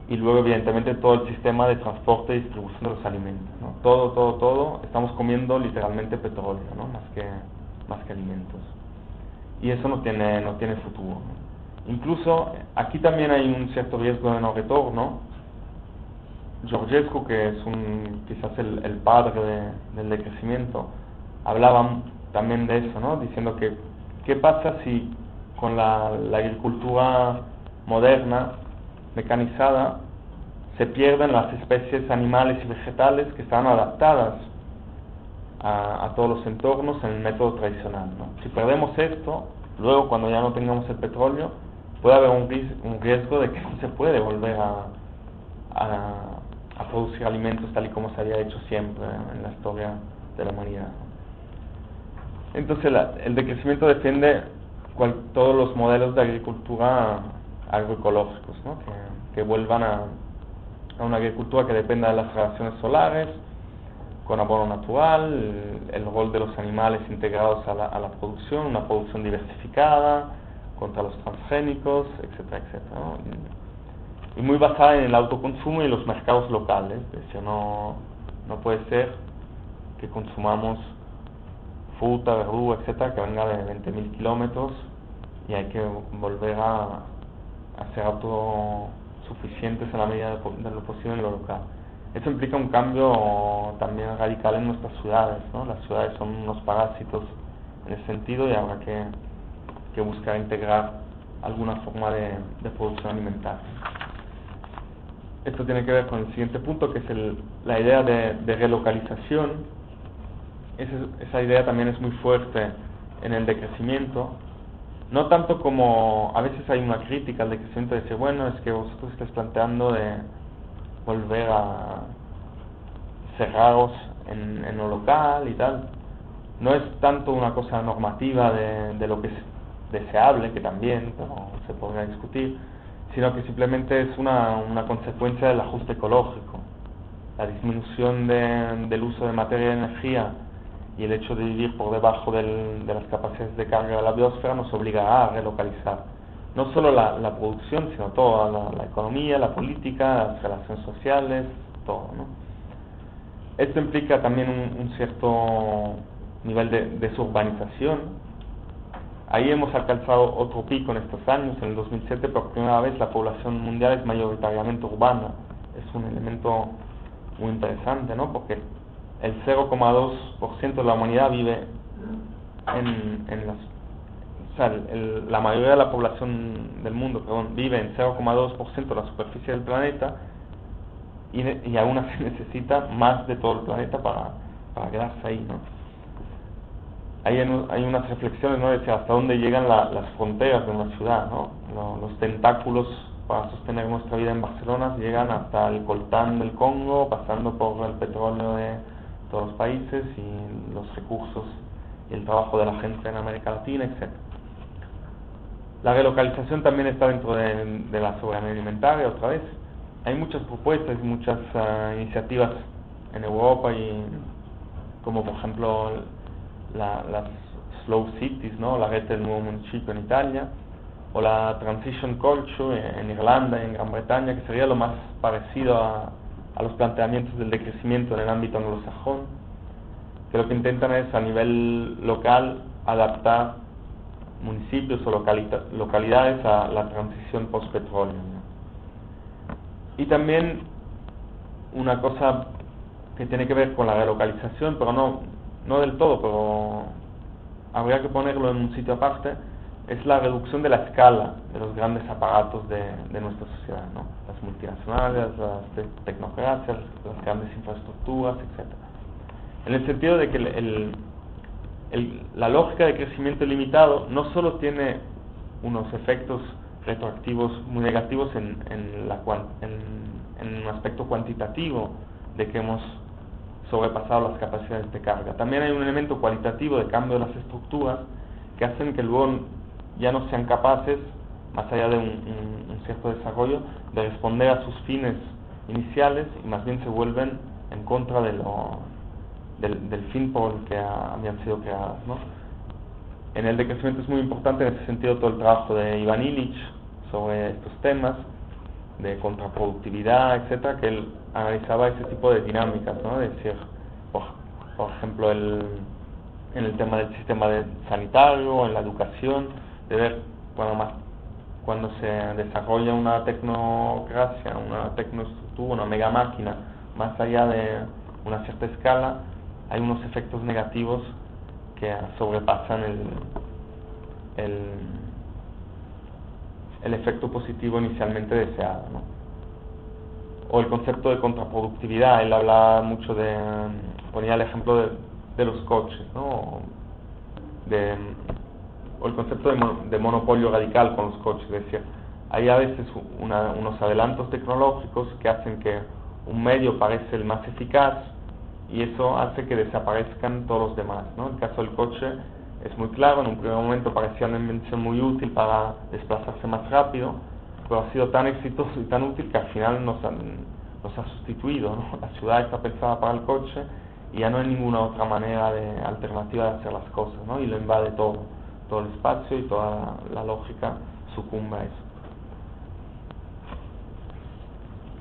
[SPEAKER 1] y luego evidentemente todo el sistema de transporte y distribución de los alimentos. ¿no? Todo, todo, todo, estamos comiendo literalmente petróleo, ¿no? más, que, más que alimentos. Y eso no tiene, no tiene futuro. ¿no? Incluso aquí también hay un cierto riesgo de no retorno. Georgescu, que es un, quizás el, el padre de, del decrecimiento, hablaba también de eso, ¿no? diciendo que qué pasa si con la, la agricultura moderna mecanizada, se pierden las especies animales y vegetales que están adaptadas a, todos los entornos en el método tradicional. Si perdemos esto, luego cuando ya no tengamos el petróleo, puede haber un, riesgo de que no se puede volver a, producir alimentos tal y como se había hecho siempre en la historia de la humanidad. Entonces el decrecimiento defiende cual, todos los modelos de agricultura agroecológicos, ¿no? que, que vuelvan a, a, una agricultura que dependa de las radiaciones solares, con abono natural, el, el, rol de los animales integrados a la, a la, producción, una producción diversificada, contra los transgénicos, etcétera, etcétera. ¿no? Y, y, muy basada en el autoconsumo y los mercados locales. Es decir, no, no puede ser que consumamos fruta, verdura, etcétera, que venga de 20.000 kilómetros y hay que volver a a ser autosuficientes en la medida de, lo posible en lo local. Eso implica un cambio también radical en nuestras ciudades, ¿no? Las ciudades son unos parásitos en ese sentido y habrá que, que buscar integrar alguna forma de, de, producción alimentaria. Esto tiene que ver con el siguiente punto, que es el, la idea de, de relocalización. Esa idea también es muy fuerte en el decrecimiento, no tanto como a veces hay una crítica al decrecimiento de decir, bueno, es que vosotros estáis planteando de volver a cerraros en, en lo local y tal. No es tanto una cosa normativa de, de lo que es deseable, que también ¿no? se podría discutir, sino que simplemente es una, una consecuencia del ajuste ecológico. La disminución de, del uso de materia y energía y el hecho de vivir por debajo del, de las capacidades de carga de la biosfera nos obligará a relocalizar no solo la, la producción, sino toda la, economía, la política, las relaciones sociales, todo. ¿no? Esto implica también un, cierto nivel de desurbanización. Ahí hemos alcanzado otro pico en estos años. En el 2007, por primera vez, la población mundial es mayoritariamente urbana. Es un elemento muy interesante, ¿no? Porque el 0,2% de la humanidad vive en, en las la mayoría de la población del mundo vive en 0,2% de la superficie del planeta y, y, aún así <laughs> necesita más de todo el planeta para, para quedarse ahí, ¿no? Hay, hay unas reflexiones, ¿no? De hasta dónde llegan las fronteras de una ciudad, ¿no? Los, tentáculos para sostener nuestra vida en Barcelona llegan hasta el coltán del Congo, pasando por el petróleo de todos los países y los recursos y el trabajo de la gente en América Latina, etcétera. La relocalización también está dentro de, la soberanía alimentaria, otra vez. Hay muchas propuestas muchas ah, iniciativas en Europa y como por ejemplo las slow cities, ¿no? la red del nuevo municipio en Italia, o la transition culture en Irlanda y en Gran Bretaña, que sería lo más parecido a, a los planteamientos del decrecimiento en el ámbito anglosajón, que lo que intentan es a nivel local adaptar municipios o localidades a la transición post-petróleo. Y también una cosa que tiene que ver con la relocalización, pero no, no del todo, pero habría que ponerlo en un sitio aparte, es la reducción de la escala de los grandes aparatos de, de nuestra sociedad, ¿no? las multinacionales, las tecnocracias, las grandes infraestructuras, etc. En el sentido de que el la lógica de crecimiento ilimitado no solo tiene unos efectos retroactivos muy negativos en, en, la, en, un aspecto cuantitativo de que hemos sobrepasado las capacidades de carga. También hay un elemento cualitativo de cambio de las estructuras que hacen que luego ya no sean capaces, más allá de un, cierto desarrollo, de responder a sus fines iniciales y más bien se vuelven en contra de lo, del, fin por el que habían sido creadas. En el decrecimiento es muy importante en ese sentido todo el trabajo de Iván Illich sobre estos temas de contraproductividad, etcétera, que él analizaba ese tipo de dinámicas, ¿no? De decir, por, por ejemplo, el, en el tema del sistema de sanitario, en la educación, de ver cuando más cuando se desarrolla una tecnocracia, una tecnoestructura, una mega máquina, más allá de una cierta escala, hay unos efectos negativos que sobrepasan el, el, el efecto positivo inicialmente deseado. O el concepto de contraproductividad, él hablaba mucho de, ponía el ejemplo de, de los coches, ¿no? de, o el concepto de, de, monopolio radical con los coches, decía, hay a veces una, unos adelantos tecnológicos que hacen que un medio parece el más eficaz, y eso hace que desaparezcan todos los demás. ¿no? El caso del coche es muy claro, en un primer momento parecía una invención muy útil para desplazarse más rápido, pero ha sido tan exitoso y tan útil que al final nos, nos ha sustituido. ¿no? La ciudad está pensada para el coche y ya no hay ninguna otra manera de alternativa de hacer las cosas, ¿no? y lo invade todo, todo el espacio y toda la, lógica sucumbe a eso.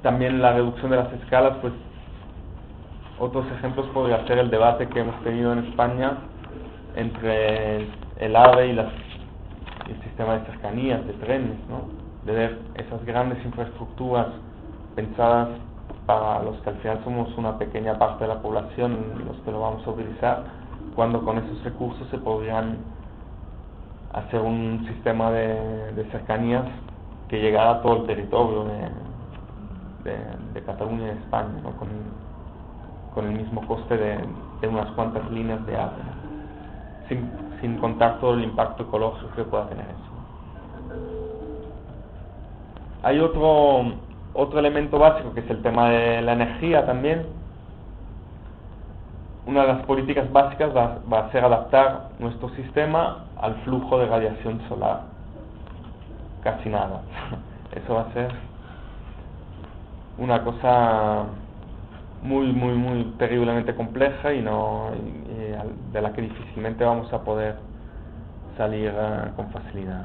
[SPEAKER 1] También la reducción de las escalas, pues otros ejemplos podría ser el debate que hemos tenido en España entre el AVE y el sistema de cercanías, de trenes, ¿no? de ver esas grandes infraestructuras pensadas para los que al final somos una pequeña parte de la población, los que lo vamos a utilizar, cuando con esos recursos se podrían hacer un sistema de, de cercanías que llegara a todo el territorio de, de, Cataluña y de España, ¿no? con, con el mismo coste de, unas cuantas líneas de agua, sin, sin contar todo el impacto ecológico que pueda tener eso. Hay otro, otro elemento básico que es el tema de la energía también. Una de las políticas básicas va, a ser adaptar nuestro sistema al flujo de radiación solar. Casi nada. <laughs> Eso va a ser una cosa muy, muy, muy terriblemente compleja y, no, de la que difícilmente vamos a poder salir uh, con facilidad.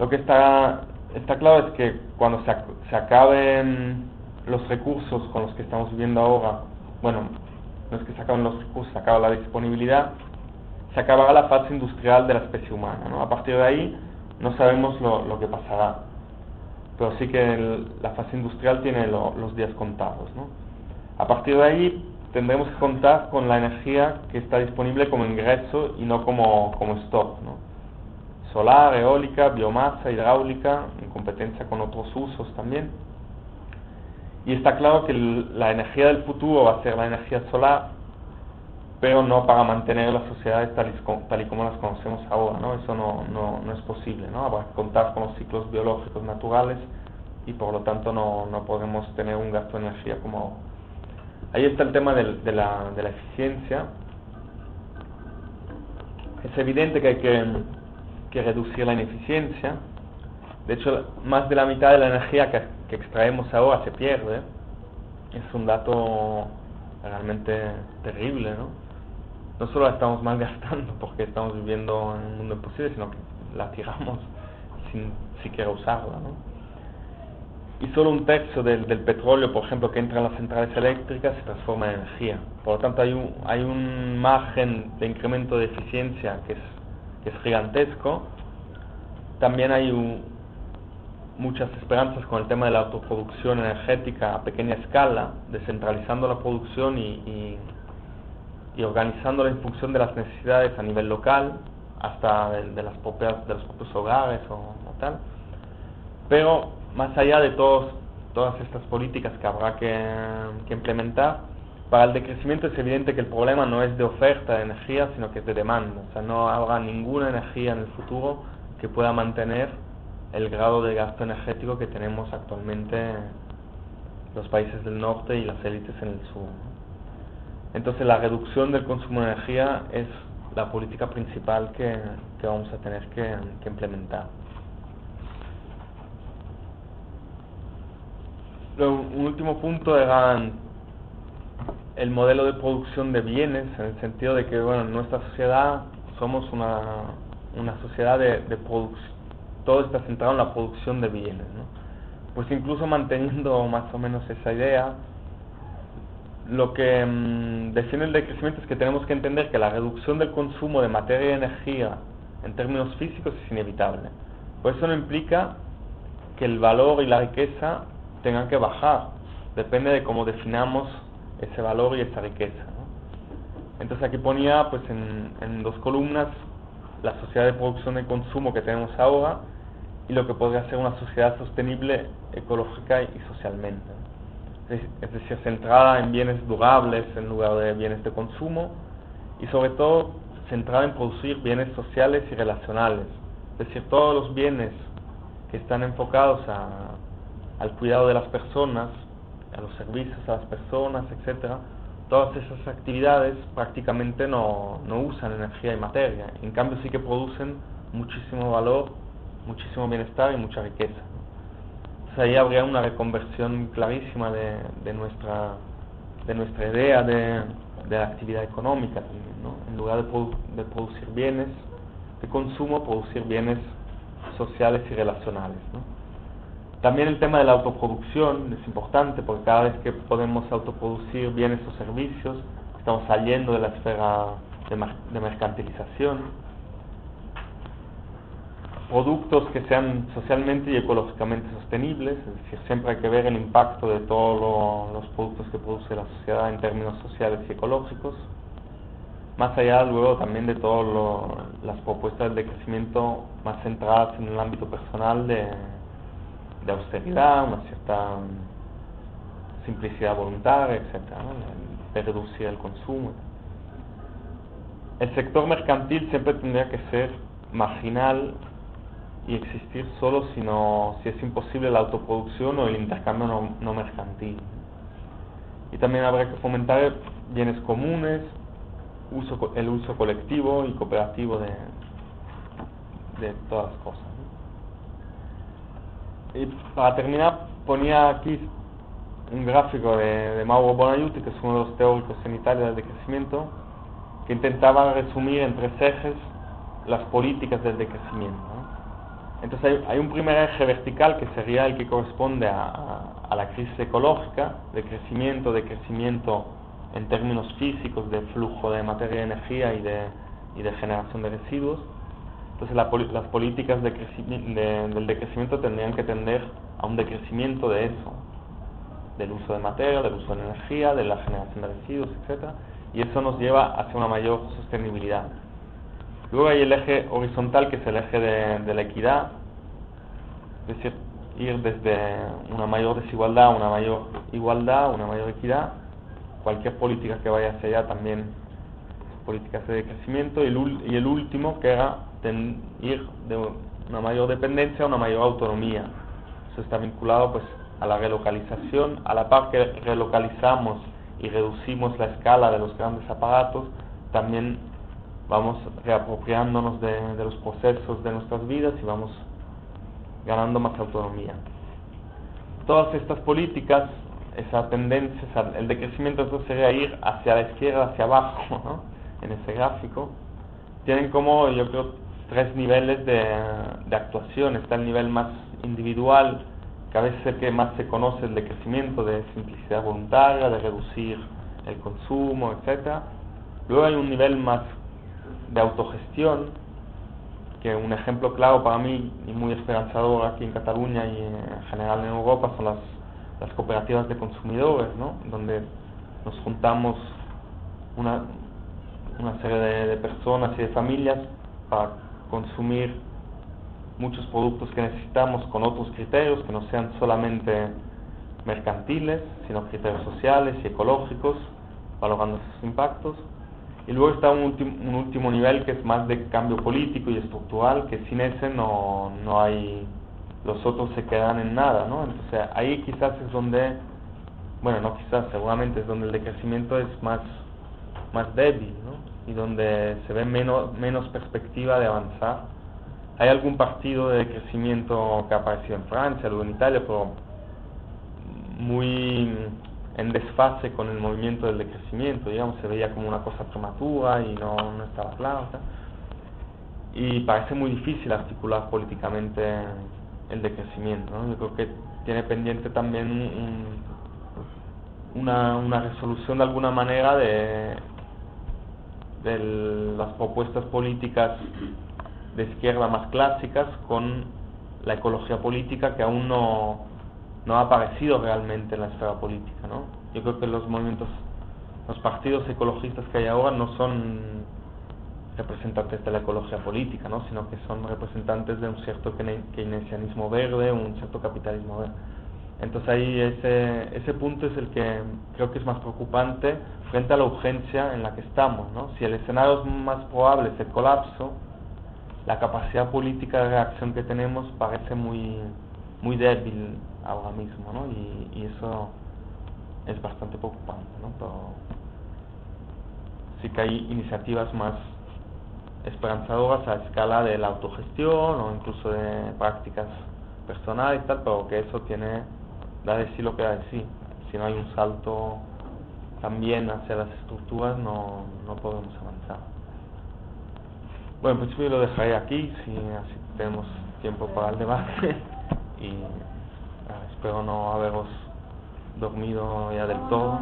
[SPEAKER 1] Lo que está, está claro es que cuando se, se acaben los recursos con los que estamos viviendo ahora, bueno, no es que se acaben los recursos, se acaba la disponibilidad, se acabará la fase industrial de la especie humana. ¿no? A partir de ahí no sabemos lo, lo que pasará, pero sí que el, la fase industrial tiene lo, los días contados. ¿no? A partir de ahí tendremos que contar con la energía que está disponible como ingreso y no como, como stock. ¿no? Solar, eólica, biomasa, hidráulica, en competencia con otros usos también. Y está claro que la energía del futuro va a ser la energía solar, pero no para mantener las sociedades tal y, tal y como las conocemos ahora, ¿no? Eso no, no, no es posible, ¿no? Habrá que contar con los ciclos biológicos naturales y por lo tanto no, no podemos tener un gasto de energía como ahora. Ahí está el tema de, de, la, de la eficiencia. Es evidente que hay que, que reducir la ineficiencia. De hecho, más de la mitad de la energía que, que extraemos ahora se pierde. Es un dato realmente terrible, ¿no? no solo la estamos malgastando <laughs> porque estamos viviendo en un mundo imposible, sino que la tiramos <laughs> sin siquiera usarla. ¿no? Y solo un tercio del, del, petróleo, por ejemplo, que entra en las centrales eléctricas se transforma en energía. Por lo tanto, hay un, hay un margen de incremento de eficiencia que es, que es gigantesco. También hay un, muchas esperanzas con el tema de la autoproducción energética a pequeña escala, descentralizando la producción y, y y organizándola en función de las necesidades a nivel local, hasta de, las propias, de los propios hogares o, o, tal. Pero más allá de todos, todas estas políticas que habrá que, que implementar, para el decrecimiento es evidente que el problema no es de oferta de energía, sino que es de demanda. O sea, no habrá ninguna energía en el futuro que pueda mantener el grado de gasto energético que tenemos actualmente los países del norte y las élites en el sur. Entonces la reducción del consumo de energía es la política principal que, que vamos a tener que, implementar. Un último punto era el modelo de producción de bienes, en el sentido de que bueno, en nuestra sociedad somos una, una sociedad de, de todo está centrado en la producción de bienes. ¿no? Pues incluso manteniendo <laughs> más o menos esa idea, lo que mmm, define el decrecimiento es que tenemos que entender que la reducción del consumo de materia y energía en términos físicos es inevitable. Por eso no implica que el valor y la riqueza tengan que bajar. Depende de cómo definamos ese valor y esa riqueza. Entonces aquí ponía pues en dos columnas la sociedad de producción y consumo que tenemos ahora y lo que podría ser una sociedad sostenible ecológica y socialmente. es decir, centrada en bienes durables en lugar de bienes de consumo y sobre todo centrada en producir bienes sociales y relacionales, es decir, todos los bienes que están enfocados a, al cuidado de las personas, a los servicios a las personas, etcétera, todas esas actividades prácticamente no, no usan energía y materia, en cambio sí que producen muchísimo valor, muchísimo bienestar y mucha riqueza ahí habría una reconversión clarísima de, nuestra, de nuestra idea de, la actividad económica también, ¿no? En lugar de, produ de producir bienes de consumo, producir bienes sociales y relacionales. También el tema de la autoproducción es importante porque cada vez que podemos autoproducir bienes o servicios, estamos saliendo de la esfera de, de mercantilización productos que sean socialmente y ecológicamente sostenibles, es decir, siempre hay que ver el impacto de todos lo, los productos que produce la sociedad en términos sociales y ecológicos, más allá luego también de todas las propuestas de crecimiento más centradas en el ámbito personal de, austeridad, una cierta simplicidad voluntaria, etc., de reducir el consumo. El sector mercantil siempre tendría que ser marginal y existir solo si, no, si es imposible la autoproducción o el intercambio no, mercantil. Y también habrá que fomentar bienes comunes, uso, el uso colectivo y cooperativo de, de todas las cosas. Y para terminar, ponía aquí un gráfico de, de Mauro Bonaiuti, que es uno de los teóricos en Italia del decrecimiento, que intentaba resumir en tres ejes las políticas del decrecimiento. Entonces hay, hay, un primer eje vertical que sería el que corresponde a, la crisis ecológica, de crecimiento, de crecimiento en términos físicos, de flujo de materia y energía y de, y de generación de residuos. Entonces la, las políticas de de, del decrecimiento tendrían que tender a un decrecimiento de eso, del uso de materia, del uso de energía, de la generación de residuos, etc. Y eso nos lleva hacia una mayor sostenibilidad. Luego hay el eje horizontal, que es el eje de, de la equidad, es decir, ir desde una mayor desigualdad a una mayor igualdad, una mayor equidad. Cualquier política que vaya hacia allá también políticas de crecimiento. Y el, y el último, que era ten, ir de una mayor dependencia a una mayor autonomía. Eso está vinculado pues a la relocalización, a la par que relocalizamos y reducimos la escala de los grandes aparatos, también vamos reapropiándonos de, de los procesos de nuestras vidas y vamos ganando más autonomía. Todas estas políticas, esa tendencia, el decrecimiento entonces sería ir hacia la izquierda, hacia abajo, ¿no? en ese gráfico, tienen como, yo creo, tres niveles de, de actuación. Está el nivel más individual, que a veces es el que más se conoce, el decrecimiento de simplicidad voluntaria, de reducir el consumo, etcétera. Luego hay un nivel más de autogestión, que un ejemplo claro para mí y muy esperanzador aquí en Cataluña y en general en Europa son las, las cooperativas de consumidores, ¿no? donde nos juntamos una, una serie de, de personas y de familias para consumir muchos productos que necesitamos con otros criterios que no sean solamente mercantiles, sino criterios sociales y ecológicos, valorando sus impactos. Y luego está un, un último nivel que es más de cambio político y estructural, que sin ese no, no hay, los otros se quedan en nada, ¿no? Entonces ahí quizás es donde, bueno, no quizás, seguramente es donde el decrecimiento es más, más débil, ¿no? Y donde se ve menos, menos perspectiva de avanzar. Hay algún partido de crecimiento que ha aparecido en Francia, luego en Italia, pero muy en desfase con el movimiento del decrecimiento, digamos, se veía como una cosa prematura y no, no estaba claro. ¿sí? Y parece muy difícil articular políticamente el decrecimiento. ¿no? Yo creo que tiene pendiente también un, una, una resolución de alguna manera de, de las propuestas políticas de izquierda más clásicas con la ecología política que aún no, no ha aparecido realmente en la esfera política, ¿no? Yo creo que los movimientos, los partidos ecologistas que hay ahora no son representantes de la ecología política, ¿no? Sino que son representantes de un cierto keynesianismo verde, un cierto capitalismo verde. Entonces ahí ese, ese punto es el que creo que es más preocupante frente a la urgencia en la que estamos, ¿no? Si el escenario más probable es el colapso, la capacidad política de reacción que tenemos parece muy muy débil ahora mismo, ¿no? Y, eso es bastante preocupante, ¿no? Pero sí que hay iniciativas más esperanzadoras a escala de la autogestión o incluso de prácticas personales y tal, pero que eso tiene, da de sí lo que da de sí. Si no hay un salto también hacia las estructuras, no, no podemos avanzar. Bueno, en principio lo dejaré aquí, si así tenemos tiempo para el debate <laughs> y espero no haberos dormido ya del todo.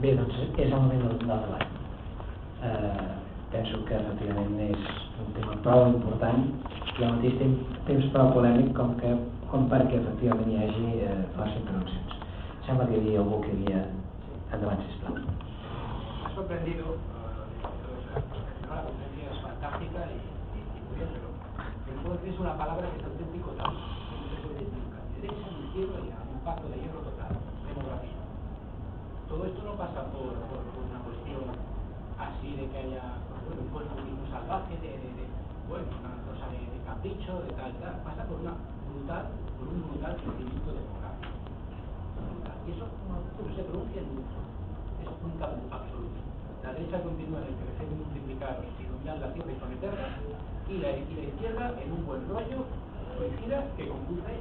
[SPEAKER 2] Bé, doncs és el moment del, debat. Eh, penso que efectivament és un tema prou important i al mateix temps, temps prou polèmic com, que, com perquè efectivament hi hagi eh, força intervencions. Sembla que hi havia algú que havia... Endavant, sisplau.
[SPEAKER 3] Me ha sorprendido, eh, es fantástica y, y, muy bien, pero es una palabra que es auténtico tal, no se puede nunca. Derecha, izquierda y un pacto de hierro total, demografía. Todo esto no pasa por, por, por una cuestión así de que haya bueno, un consumismo salvaje, de, de, de, bueno, una cosa de, de capricho, de tal, tal, pasa por una brutal, por un brutal crecimiento demográfico. Y eso no, se pronuncia en mucho.
[SPEAKER 4] es un tabú absoluto. La derecha continúa en el crecer y multiplicar y dominar la tierra y someterla, y la, y la izquierda en un buen rollo suicida que conduce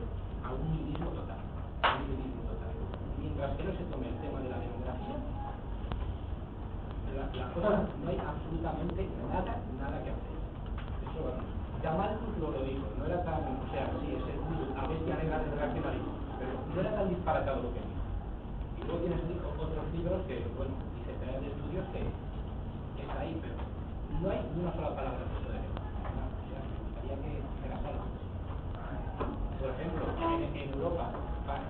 [SPEAKER 4] a un nihilismo total. Un nihilismo total. Mientras que no se tome el tema de la demografía, la, la cosa, no hay absolutamente nada, nada que hacer. Eso, ya Malthus lo, lo dijo, no era tan, o sea, sí, es el, la bestia negra del pero no era tan disparatado lo que dijo. Y luego tienes otros libros que, bueno, y se traen de estudios que, que ahí, pero no hay ni una sola palabra de eso de me gustaría que, que. Por ejemplo, en, Europa pa-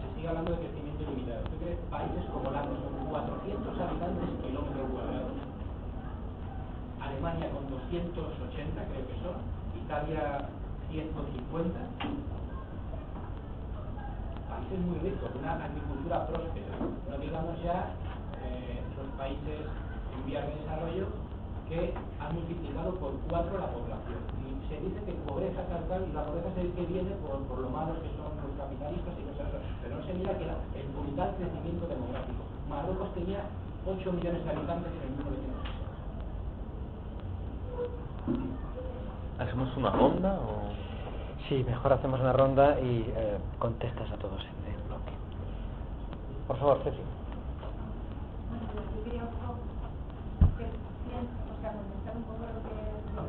[SPEAKER 4] se sigue hablando de crecimiento ilimitado. ¿Tú crees países como Holanda con 400 habitantes kilómetro cuadrado? Alemania con 280 creo que son, Italia 150, países muy ricos, una agricultura próspera, no digamos ya eh, los países en vías de desarrollo que han multiplicado por cuatro la población. Y se dice que pobreza tal tal, y la pobreza se que viene por, por lo malos que son los capitalistas y cosas. Pero no se mira que era el brutal crecimiento demográfico. Marruecos tenía 8 millones de habitantes en el 1960.
[SPEAKER 1] ¿Hacemos una ronda o...?
[SPEAKER 2] Sí, mejor hacemos una ronda y eh, contestas a todos en el bloque. Por favor, Ceci.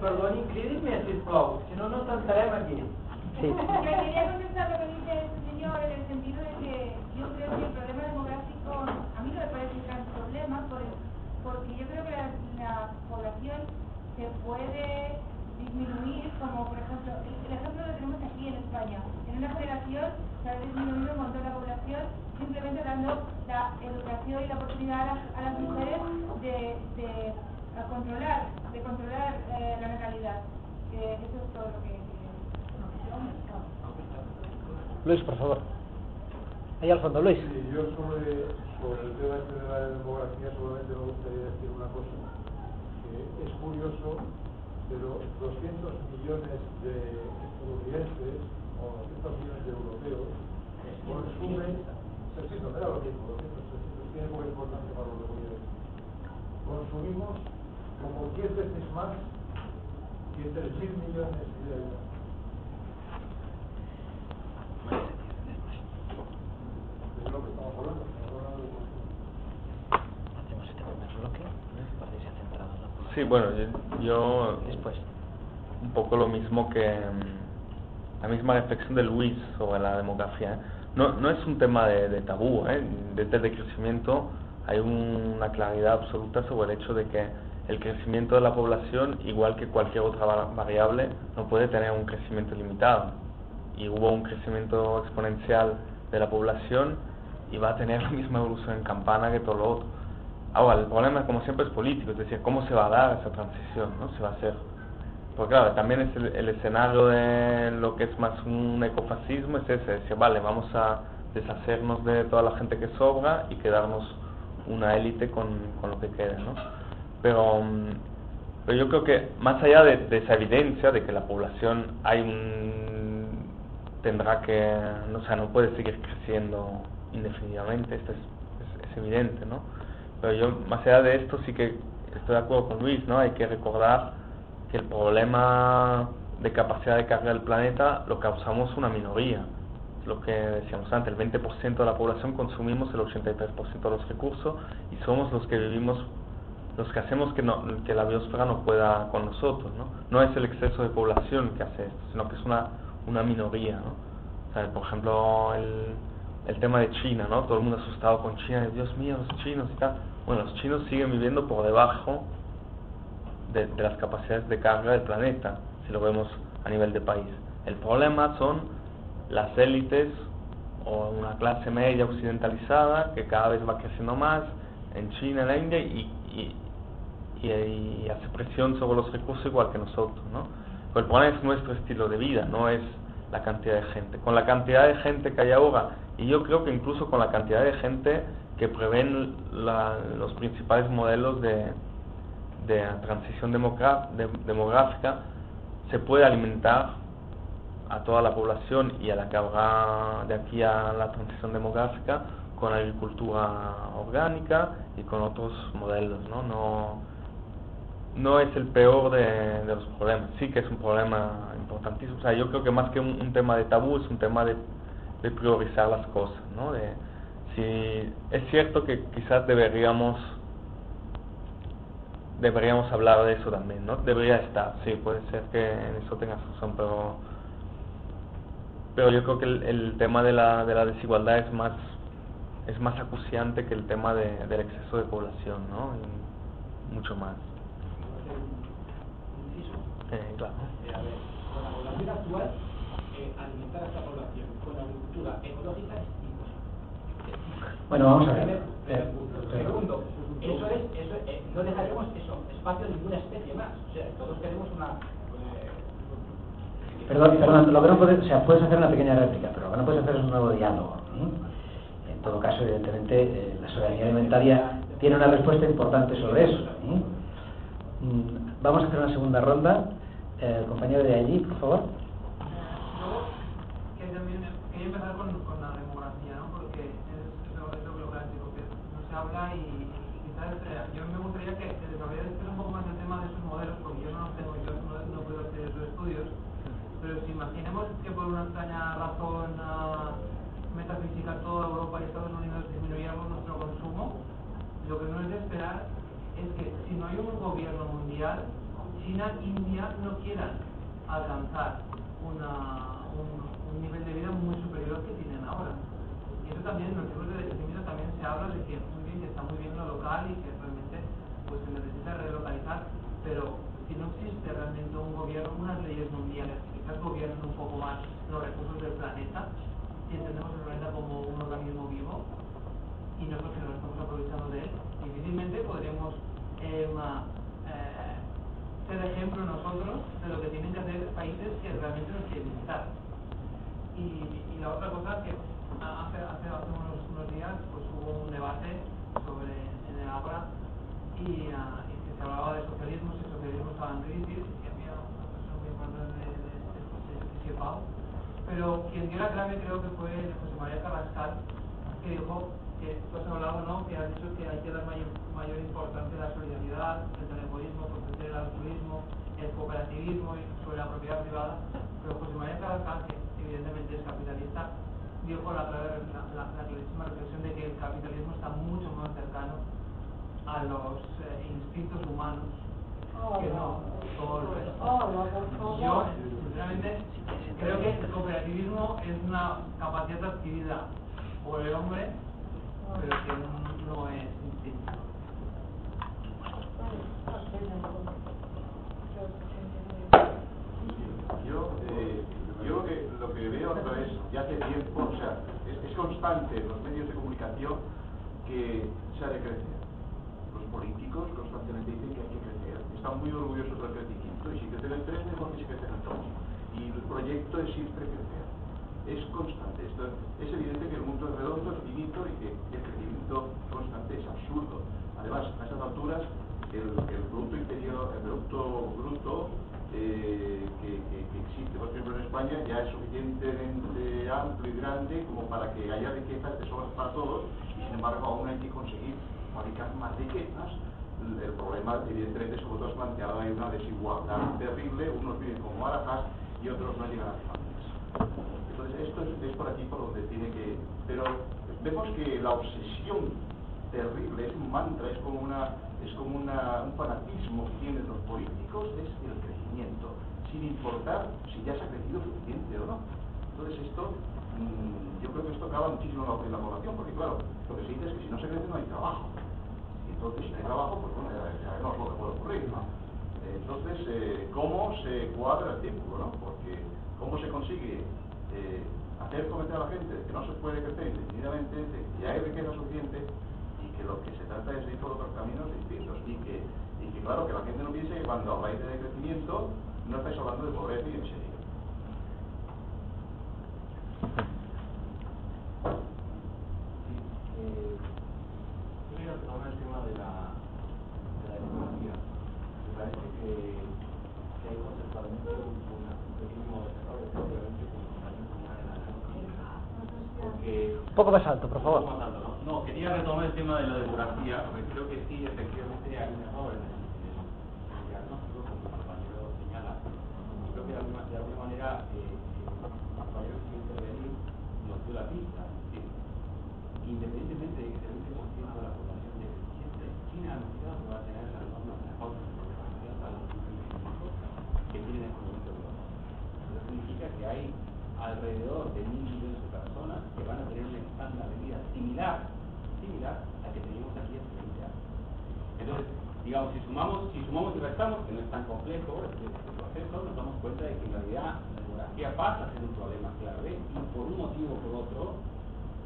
[SPEAKER 5] Perdoni, cridin-me, sisplau, si no, no t'entrarem aquí.
[SPEAKER 2] Sí. <laughs>
[SPEAKER 6] Quería contestar lo que dice este señor en el sentido de que yo creo que el problema demográfico a mí no me parece un gran problema por- porque yo creo que la, la población se puede disminuir como por ejemplo el, ejemplo lo tenemos aquí en España en una generación se ha disminuido un montón la población simplemente dando la educación y la oportunidad a las, a las mujeres de, de a controlar de controlar eh, la natalidad Eh, eso es todo lo que,
[SPEAKER 2] Luis, por favor. Ahí al fondo, Luis.
[SPEAKER 7] Sí, yo sobre, sobre el tema de la demografía solamente me gustaría decir una cosa, que es curioso, pero 200 millones de estadounidenses o 200 millones de europeos consumen, 600, era lo mismo, 200, 600, tiene poca importancia para lo que voy a decir. Consumimos como 10 veces más que 3.000 millones de euros. Es lo que estamos hablando, estamos hablando de consumo.
[SPEAKER 2] Hacemos este primer bloque para irse centrado en la población.
[SPEAKER 1] Sí, bueno, yo, yo
[SPEAKER 2] Después.
[SPEAKER 1] un poco lo mismo que mm, la misma reflexión de Luis sobre la demografía. No, no es un tema de, de tabú, ¿eh? desde el crecimiento hay un- una claridad absoluta sobre el hecho de que el crecimiento de la población, igual que cualquier otra va- variable, no puede tener un crecimiento limitado. Y hubo un crecimiento exponencial de la población y va a tener la misma evolución en campana que todo lo otro. Ahora, el problema, como siempre, es político, es decir, cómo se va a dar esa transición, ¿no? Se va a hacer. Porque claro, también es el, el escenario de lo que es más un ecofascismo, es ese, decir, vale, vamos a deshacernos de toda la gente que sobra y quedarnos una élite con, con lo que quede, ¿no? Pero, mm, pero yo creo que más allá de, de esa evidencia de que la población hay un tendrá que, no, o sea, no puede seguir creciendo indefinidamente, esto es, es- es evidente, ¿no? Pero yo, más allá de esto, sí que estoy de acuerdo con Luis, ¿no? Hay que recordar que el problema de capacidad de carga del planeta lo causamos una minoría. Lo que decíamos antes, el 20% de la población consumimos el 83% de los recursos y somos los que vivimos, los que hacemos que, no, que la biosfera no pueda con nosotros, ¿no? No es el exceso de población que hace esto, sino que es una, una minoría, ¿no? Por ejemplo, el, el tema de China, ¿no? Todo el mundo asustado con China, Dios mío, los chinos y tal. Bueno, los chinos siguen viviendo por debajo de, las capacidades de carga del planeta, si lo vemos a nivel de país. El problema son las élites o una clase media occidentalizada que cada vez va creciendo más en China, en la India y, y, hace presión sobre los recursos igual que nosotros, ¿no? El problema es nuestro estilo de vida, no es la cantidad de gente. Con la cantidad de gente que hay ahora, y yo creo que incluso con la cantidad de gente que prevén la- los principales modelos de, de transición de- demográfica, se puede alimentar a toda la población y a la que habrá de aquí a la transición demográfica con agricultura orgánica y con otros modelos, ¿no? No, no es el peor de, los problemas, sí que es un problema importantísimo. O sea, yo creo que más que un, tema de tabú es un tema de, de, priorizar las cosas, ¿no? De, si es cierto que quizás deberíamos deberíamos hablar de eso también, ¿no? Debería estar, sí, puede ser que en eso tengas razón, pero pero yo creo que el, tema de la, de la desigualdad es más es más acuciante que el tema de, del exceso de población, ¿no? Y mucho más.
[SPEAKER 4] Eh, claro. Eh, a ver, con la población actual, eh, alimentar a esta población con agricultura ecológica es.
[SPEAKER 2] Bueno, vamos a ver.
[SPEAKER 4] Segundo, eso es, eso es, no dejaremos eso, espacio de ninguna especie más. O sea, todos queremos una
[SPEAKER 2] Perdón, perdón, lo que no puedes, o sea, puedes hacer una pequeña réplica, pero lo que no puedes hacer es un nuevo diálogo. En todo caso, evidentemente, eh, la soberanía alimentaria tiene una respuesta importante sobre eso. Mm, vamos a hacer una segunda ronda. Eh, compañero de allí, por favor.
[SPEAKER 8] quería empezar con, con, la demografía, ¿no? porque es, es, lo, es lo que no se habla y, quizás eh, yo me gustaría que, que desarrollarais un poco más el tema de esos modelos, porque yo no los tengo, yo no, no puedo hacer esos estudios pero si imaginemos que por una extraña razón uh, metafísica toda Europa y Estados Unidos disminuyamos nuestro consumo, lo que no es de esperar es que si no hay un gobierno mundial, China e India no quieran alcanzar una, un, un, nivel de vida muy superior al que tienen ahora. Y eso también, en los libros de crecimiento también se habla de que está muy bien lo local y que realmente pues se necesita relocalizar, pero si no existe realmente un gobierno, unas leyes mundiales que quizás gobiernen un poco más los recursos del planeta, si entendemos el planeta como un organismo vivo y nosotros nos estamos aprovechando de él, difícilmente podremos eh, eh, ser ejemplo nosotros de lo que tienen que hacer países que realmente nos quieren visitar. Y, y, la otra cosa que hace, hace, hace unos, unos, días pues hubo un debate sobre en el Ágora y, uh, y que se hablaba de socialismo, si socialismo estaba en crisis, y había una persona muy importante de, de, de, de, pero quien dio la clave creo que fue José María Carrascal, que dijo que tú has hablado, ¿no? que ha dicho que hay que dar mayor, mayor importancia a la solidaridad, el egoísmo, el altruismo, el cooperativismo y sobre la propiedad privada, pero José María Carrascal, que evidentemente es capitalista, dijo la, la, la, la clarísima reflexión de que el capitalismo está mucho más cercano a los eh, instintos humanos oh, que no todo el resto. Oh, Yo, sinceramente, creo que el cooperativismo es una capacidad adquirida por el hombre, pero que no, es instinto.
[SPEAKER 9] Yo, eh, yo que, veo a través ya hace tiempo, o sea, es, es constante en los medios de comunicación que se ha de crecer políticos constantemente dicen que hay que crecer. Están muy orgullosos del crecimiento y si crecen el 3, mejor que si crecen el 2. Y el proyecto es siempre crecer. Es constante. Esto, es evidente que el mundo es redondo, es finito y que el crecimiento constante es absurdo. Además, a esas alturas, el, el Producto Interior, el Producto Bruto eh, que, que, que, existe, por ejemplo, en España, ya es suficientemente amplio y grande como para que haya riqueza de sobras para todos y sin embargo aún hay que conseguir fabricar más riquezas, el problema evidentemente sobre todo es planteado hay una desigualdad terrible, unos viven como barajas y otros no llegan a familias. Entonces esto es, por aquí por donde tiene que... Pero vemos que la obsesión terrible es un mantra, es como, una, es como una, un fanatismo que tienen los políticos, es el crecimiento, sin importar si ya se ha crecido suficiente o no. Entonces esto, mmm, yo creo que esto acaba muchísimo en la población, porque claro, lo que se dice es que si no se crece no hay trabajo. Entonces, si hay trabajo, pues bueno, ya, lo que puede ocurrir, ¿no? Entonces, eh, ¿cómo se cuadra el círculo, no? Porque, ¿cómo se consigue eh, hacer cometer a la gente que no se puede crecer indefinidamente, de que ya hay riqueza suficiente y que lo que se trata es de ir por otros caminos distintos y que, y que, claro, que la gente no piense que cuando habláis de crecimiento no estáis hablando de pobreza y de miseria.
[SPEAKER 10] el tema de la, de la economía. Me parece que, hay conceptualmente un, pequeño error, efectivamente, con una de la Porque...
[SPEAKER 2] Un poco más alto, por favor.
[SPEAKER 10] ¿No? Quería retomar el tema de la demografía, porque creo que sí, efectivamente hay un error en el, el diagnóstico, como el compañero señala. Creo que de alguna, de alguna manera eh, eh, el compañero que intervenir nos dio la pista. Decir, independientemente de que sea el 20% de la población decreciente, China ha anunciado que va a tener las normas, de demografía hasta los 2025 que tienen en este momento Europa. Eso significa que hay alrededor de mil millones de personas que van a tener un estándar de vida similar, similar que teníamos aquí 20 años. Entonces, digamos, si sumamos, si sumamos y restamos, que no es tan complejo este, proceso, nos damos cuenta de que en realidad la demografía pasa a ser un problema clave y por un motivo o por otro,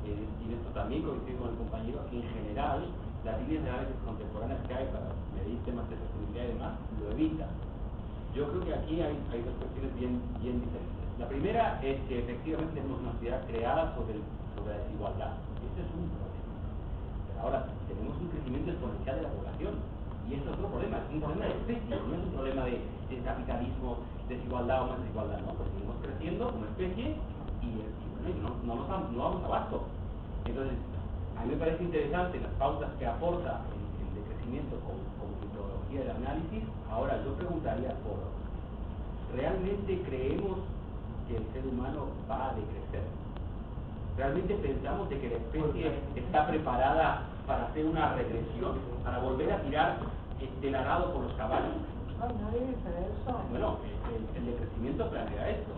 [SPEAKER 10] eh, y en esto también coincido con el compañero, que en general las líneas de análisis contemporáneas que hay para medir temas de sostenibilidad y demás lo evitan. Yo creo que aquí hay, hay dos cuestiones bien, bien diferentes. La primera es que efectivamente tenemos una sociedad creada sobre, sobre la desigualdad. Este es un problema. Ahora tenemos un crecimiento exponencial de la población. Y esto es otro problema, es un problema de especie, no es un problema de, capitalismo, desigualdad o más desigualdad, no, pues seguimos creciendo como especie y, y no, no, nos, no vamos abasto. Entonces, a mí me parece interesante las pautas que aporta el, el de crecimiento como, como metodología de análisis. Ahora, yo preguntaría por, ¿realmente creemos que el ser humano va a decrecer. ¿Realmente pensamos de que la especie está preparada para hacer una regresión, para volver a tirar del arado por los caballos?
[SPEAKER 11] No, nadie dice eso.
[SPEAKER 10] Bueno, el, el decrecimiento plantea esto.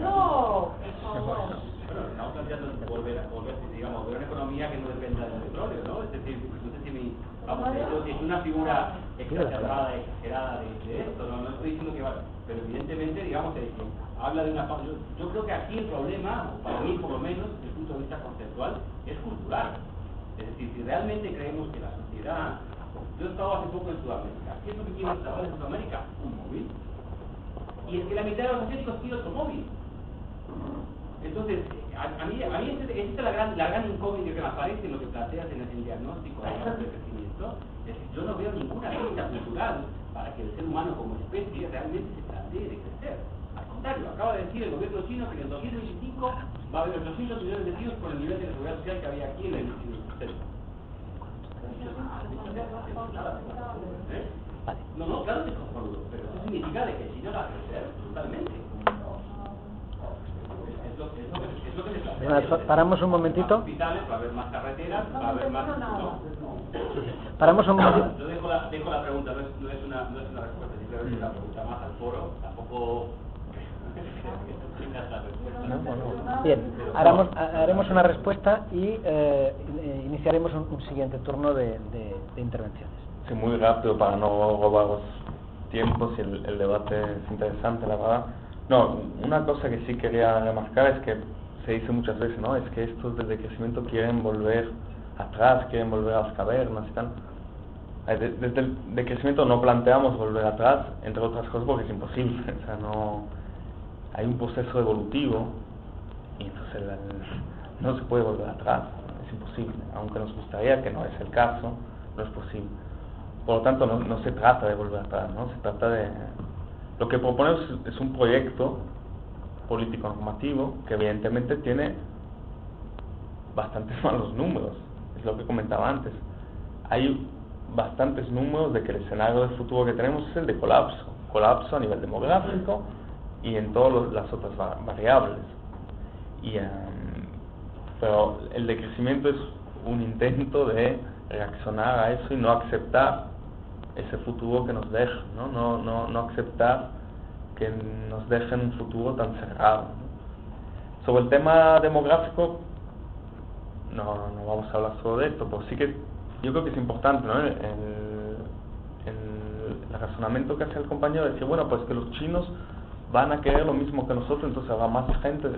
[SPEAKER 11] No, por favor.
[SPEAKER 10] Bueno, estamos planteando volver a, volver, digamos, ver una economía que no dependa del petróleo, ¿no? Es decir, no sé si mi, vamos, es una figura exacerbada, exagerada de, de esto, ¿no? No estoy diciendo que va, pero evidentemente, digamos, eh, habla de una yo, yo creo que aquí el problema, para mí por lo menos, desde el punto de vista conceptual, es cultural. Es decir, si realmente creemos que la sociedad, yo he estado hace poco en Sudamérica, ¿qué es lo que quieren los trabajadores en Sudamérica? Un móvil. Y es que la mitad de los asiáticos tiene otro móvil. Entonces, a, a mí, a mí es la gran, la gran incógnita que me aparece en lo que planteas en el, diagnóstico del crecimiento. Es que yo no veo ninguna lista cultural para que el ser humano como especie realmente se plantee de crecer. Al contrario, acaba de decir el gobierno chino que en el 2025 va a haber 800 millones de tíos por el nivel de seguridad social que había aquí en el ¿Eh? No, no, claro que es cojonudo, pero eso significa de que China va a crecer totalmente. Es lo, es lo que, es lo que se plantea.
[SPEAKER 2] Bueno, pa- paramos un momentito.
[SPEAKER 10] Va a haber hospitales, va a haber más carreteras, va a haber más... ¿no?
[SPEAKER 2] Paramos un momentito.
[SPEAKER 10] Yo dejo la, dejo la pregunta, no es, no es, una, no es una respuesta, simplemente una pregunta más al foro, tampoco... <laughs>
[SPEAKER 2] No, bueno. Bien, haremos, haremos una respuesta y eh, in- iniciaremos un, un siguiente turno de, de- de intervenciones.
[SPEAKER 1] Sí, muy rápido para no robaros tiempos y el, el debate es interesante, la verdad. No, una cosa que sí quería remarcar es que se dice muchas veces, ¿no? Es que estos del decrecimiento quieren volver atrás, quieren volver a las cavernas y tal. De- Desde el decrecimiento no planteamos volver atrás, entre otras cosas porque es imposible. <laughs> O sea, no hay un proceso evolutivo y entonces no se puede volver atrás, es imposible. Aunque nos gustaría que no es el caso, no es posible. Por lo tanto, no, no se trata de volver atrás, ¿no? Se trata de... Lo que proponemos es- un proyecto político normativo que evidentemente tiene bastantes <laughs> malos números, es lo que comentaba antes. Hay bastantes números de que el escenario de futuro que tenemos es el de colapso, colapso a nivel demográfico y en todas las otras va- variables. Y, em, pero el decrecimiento es un intento de reaccionar a eso y no aceptar ese futuro que nos deja, ¿no? No, no, no aceptar que nos dejen un futuro tan cerrado. Sobre el tema demográfico, no, no vamos a hablar sobre esto, pero sí que yo creo que es importante, ¿no? El, el- el razonamiento que hace el compañero, decir, bueno, pues que los chinos van a querer lo mismo que nosotros, entonces habrá más gente.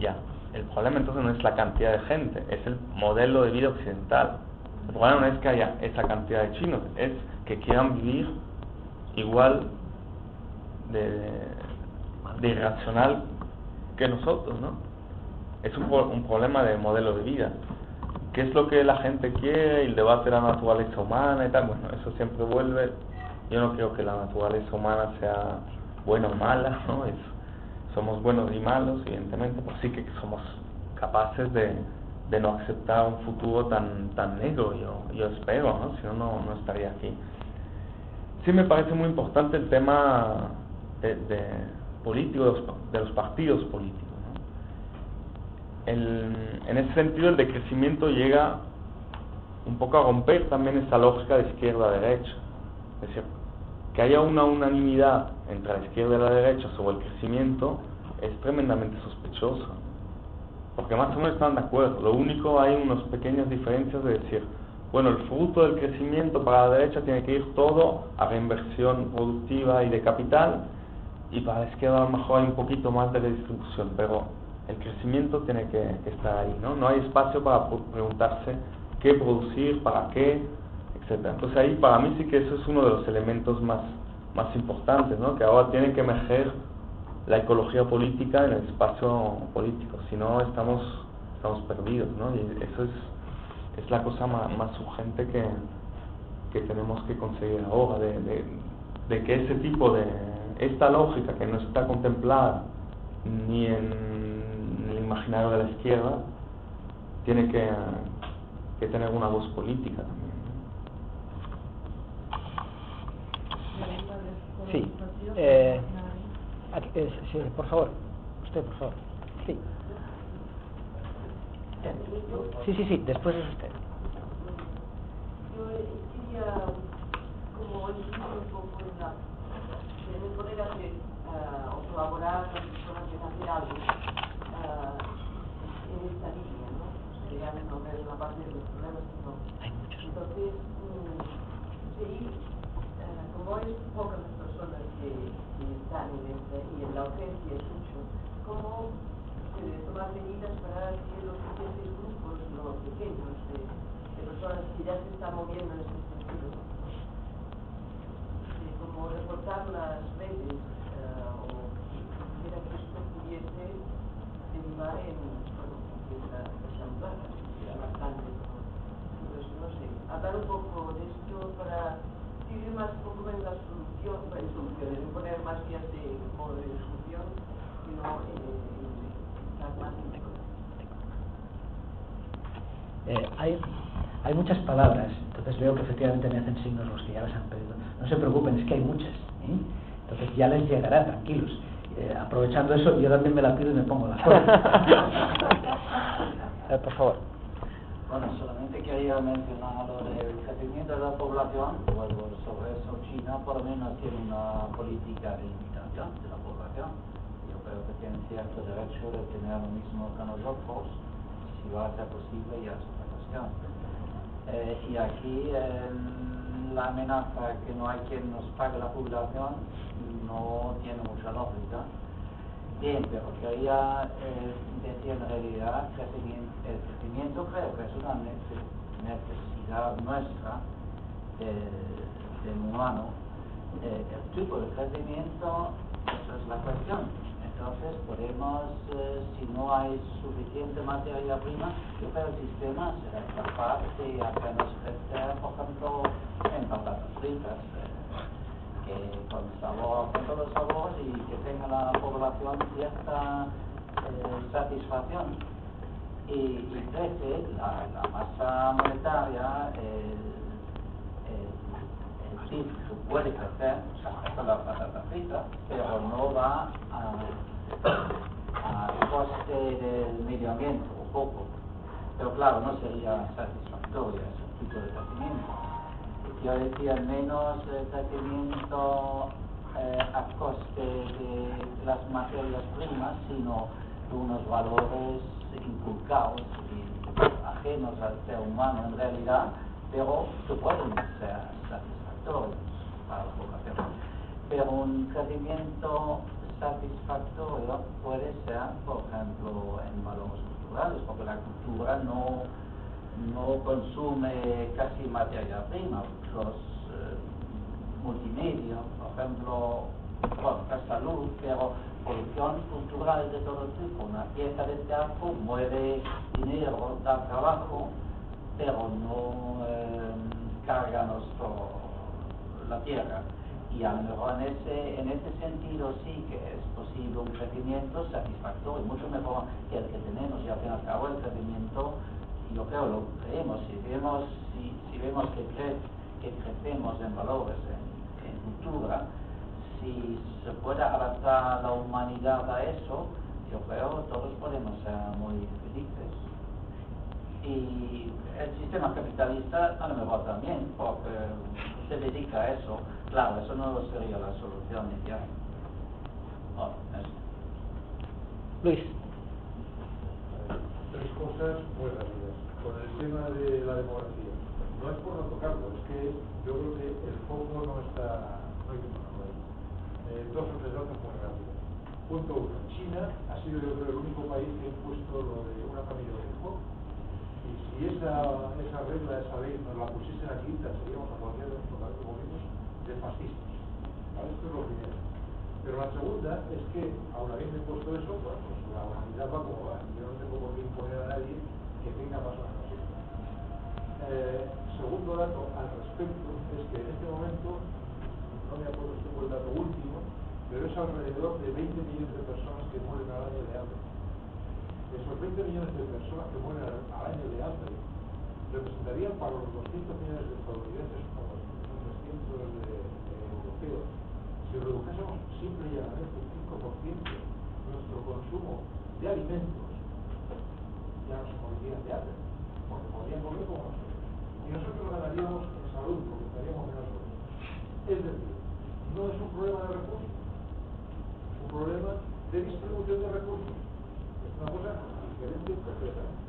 [SPEAKER 1] Ya, el problema entonces no es la cantidad de gente, es el modelo de vida occidental. El problema no es que haya esa cantidad de chinos, es que quieran vivir igual de, irracional que nosotros, ¿no? Es un, un problema de modelo de vida. ¿Qué es lo que la gente quiere? El debate de la naturaleza humana y tal. Bueno, eso siempre vuelve. Yo no creo que la naturaleza humana sea buena o mala, ¿no? Es, somos buenos y malos, evidentemente, pero sí que somos capaces de, de no aceptar un futuro tan, tan negro, yo, yo espero, ¿no? si no, no estaría aquí. Sí me parece muy importante el tema de, de político, de los partidos políticos. en ese sentido, el decrecimiento llega un poco a romper también esa lógica de izquierda-derecha. Es decir, que haya una unanimidad entre la izquierda y la derecha sobre el crecimiento es tremendamente sospechoso. Porque más o menos están de acuerdo. Lo único hay unas pequeñas diferencias de decir, bueno, el fruto del crecimiento para la derecha tiene que ir todo a reinversión productiva y de capital, y para la izquierda a lo mejor hay un poquito más de redistribución, pero el crecimiento tiene que, estar ahí, ¿no? No hay espacio para preguntarse qué producir, para qué, etcétera. Entonces ahí para mí sí que eso es uno de los elementos más, más importantes, ¿no? Que ahora tiene que emerger la ecología política en el espacio político, si no estamos, estamos perdidos, ¿no? Y eso es, es la cosa más, urgente que, que tenemos que conseguir ahora, de, de, de que ese tipo de, esta lógica que no está contemplada ni en el imaginario de la izquierda, tiene que, que tener una voz política también.
[SPEAKER 2] Sí. Eh, eh, sí, por favor. Usted, por favor. Sí. Sí, sí, sí, después es usted.
[SPEAKER 12] Yo quería como un poco en la de poder hacer uh, o colaborar con personas que hacen algo uh, en esta línea, ¿no? Sería resolver una parte de los problemas que no. Entonces, um, sí, uh, como es pocas las personas que, que están en este, y en la urgencia es mucho, ¿cómo se debe tomar medidas para que los siguientes grupos, los pequeños, de, de personas que ya se están moviendo en ese sentido, como reportar las redes uh, o quisiera que esto pudiese derivar en bueno, esta ejemplar, bastante. Entonces, no sé, hablar un poco de esto para vivir más poco en la solución, en soluciones, en poner más vías de modo de discusión y no en, en
[SPEAKER 2] eh, hay, hay muchas palabras, entonces veo que efectivamente me hacen signos los que ya las han pedido. No se preocupen, es que hay muchas. ¿eh? Entonces ya les llegará, tranquilos. Eh, aprovechando eso, yo también me la pido y me pongo la <laughs> eh, por favor.
[SPEAKER 13] Bueno, solamente quería mencionar lo del crecimiento de la población. Luego, sobre eso, China por lo menos tiene una política de limitación de la población. Creo que derecho de tener lo mismo que nosotros, si va a ser posible, ya es otra cuestión. Eh, y aquí, la amenaza que no hay quien nos pague la jubilación no tiene mucha lógica. Bien, pero quería eh, decir en realidad que el crecimiento creo que es una necesidad nuestra del humano. Eh, el tipo de crecimiento, esa es la cuestión. Entonces podemos, eh, si no hay suficiente materia prima, yo creo que el sistema será capaz de hacernos crecer, por ejemplo, en patatas fritas, eh, que con sabor, con todos los sabores y que tenga la población cierta eh, satisfacción. Y, crece la, masa monetaria, el, el, PIB puede crecer, o sea, con la patata pero no va a coste del medio ambiente, un poco. Pero claro, no sería satisfactorio ese tipo de crecimiento. Yo decía menos crecimiento eh, a coste de las materias primas, sino de unos valores inculcados y ajenos al ser humano en realidad, pero que pueden ser satisfactorios para la población. Pero un crecimiento satisfactorio puede ser, por ejemplo, en valores culturales, porque la cultura no, no consume casi materia prima, los eh, multimedia, por ejemplo, bueno, la salud, pero producción cultural de todo tipo. Una pieza de teatro mueve dinero, da trabajo, pero no eh, carga nuestro, la tierra y a lo mejor en ese, en ese sentido sí que es posible un crecimiento satisfactorio, mucho mejor que el que tenemos y al fin y al cabo el crecimiento yo creo lo creemos, si vemos, si, vemos que, cre- que crecemos en valores, en, en cultura, si se puede adaptar la humanidad a eso, yo creo todos podemos ser muy felices. Y el sistema capitalista a lo mejor también, porque se dedica a eso. Claro, eso no sería la solución inicial. Oh.
[SPEAKER 2] Luis,
[SPEAKER 7] tres cosas muy rápidas. Con el tema de la demografía. No es por no tocarlo, es que yo creo que el foco no está, no hay que tocarlo ahí. Eh, dos o tres datos muy rápidos. Punto uno. China ha sido yo creo el único país que ha impuesto lo de una familia de hijo. Y esa, esa regla, esa ley nos la pusiesen aquí, seríamos a cualquier de nuestros países gobiernos de fascistas. Esto es lo primero. Pero la segunda es que, aun habiendo impuesto eso, pues la humanidad va como va. Yo no tengo por qué imponer a nadie que tenga más o menos. Eh, segundo dato al respecto es que en este momento, no me acuerdo si tengo el dato último, pero es alrededor de 20 millones de personas que mueren al año de hambre. Esos 20 millones de personas que mueren al, año de hambre representarían para los 200 millones de estadounidenses como los 300 de, de europeos si redujésemos simple y llanamente un 5% nuestro consumo de alimentos, ya no se morirían de hambre, porque podrían comer como nosotros. Y nosotros ganaríamos en salud, porque estaríamos menos horas. Es decir, no es un problema de recursos, es un problema de distribución de recursos. Una cosa diferente completamente.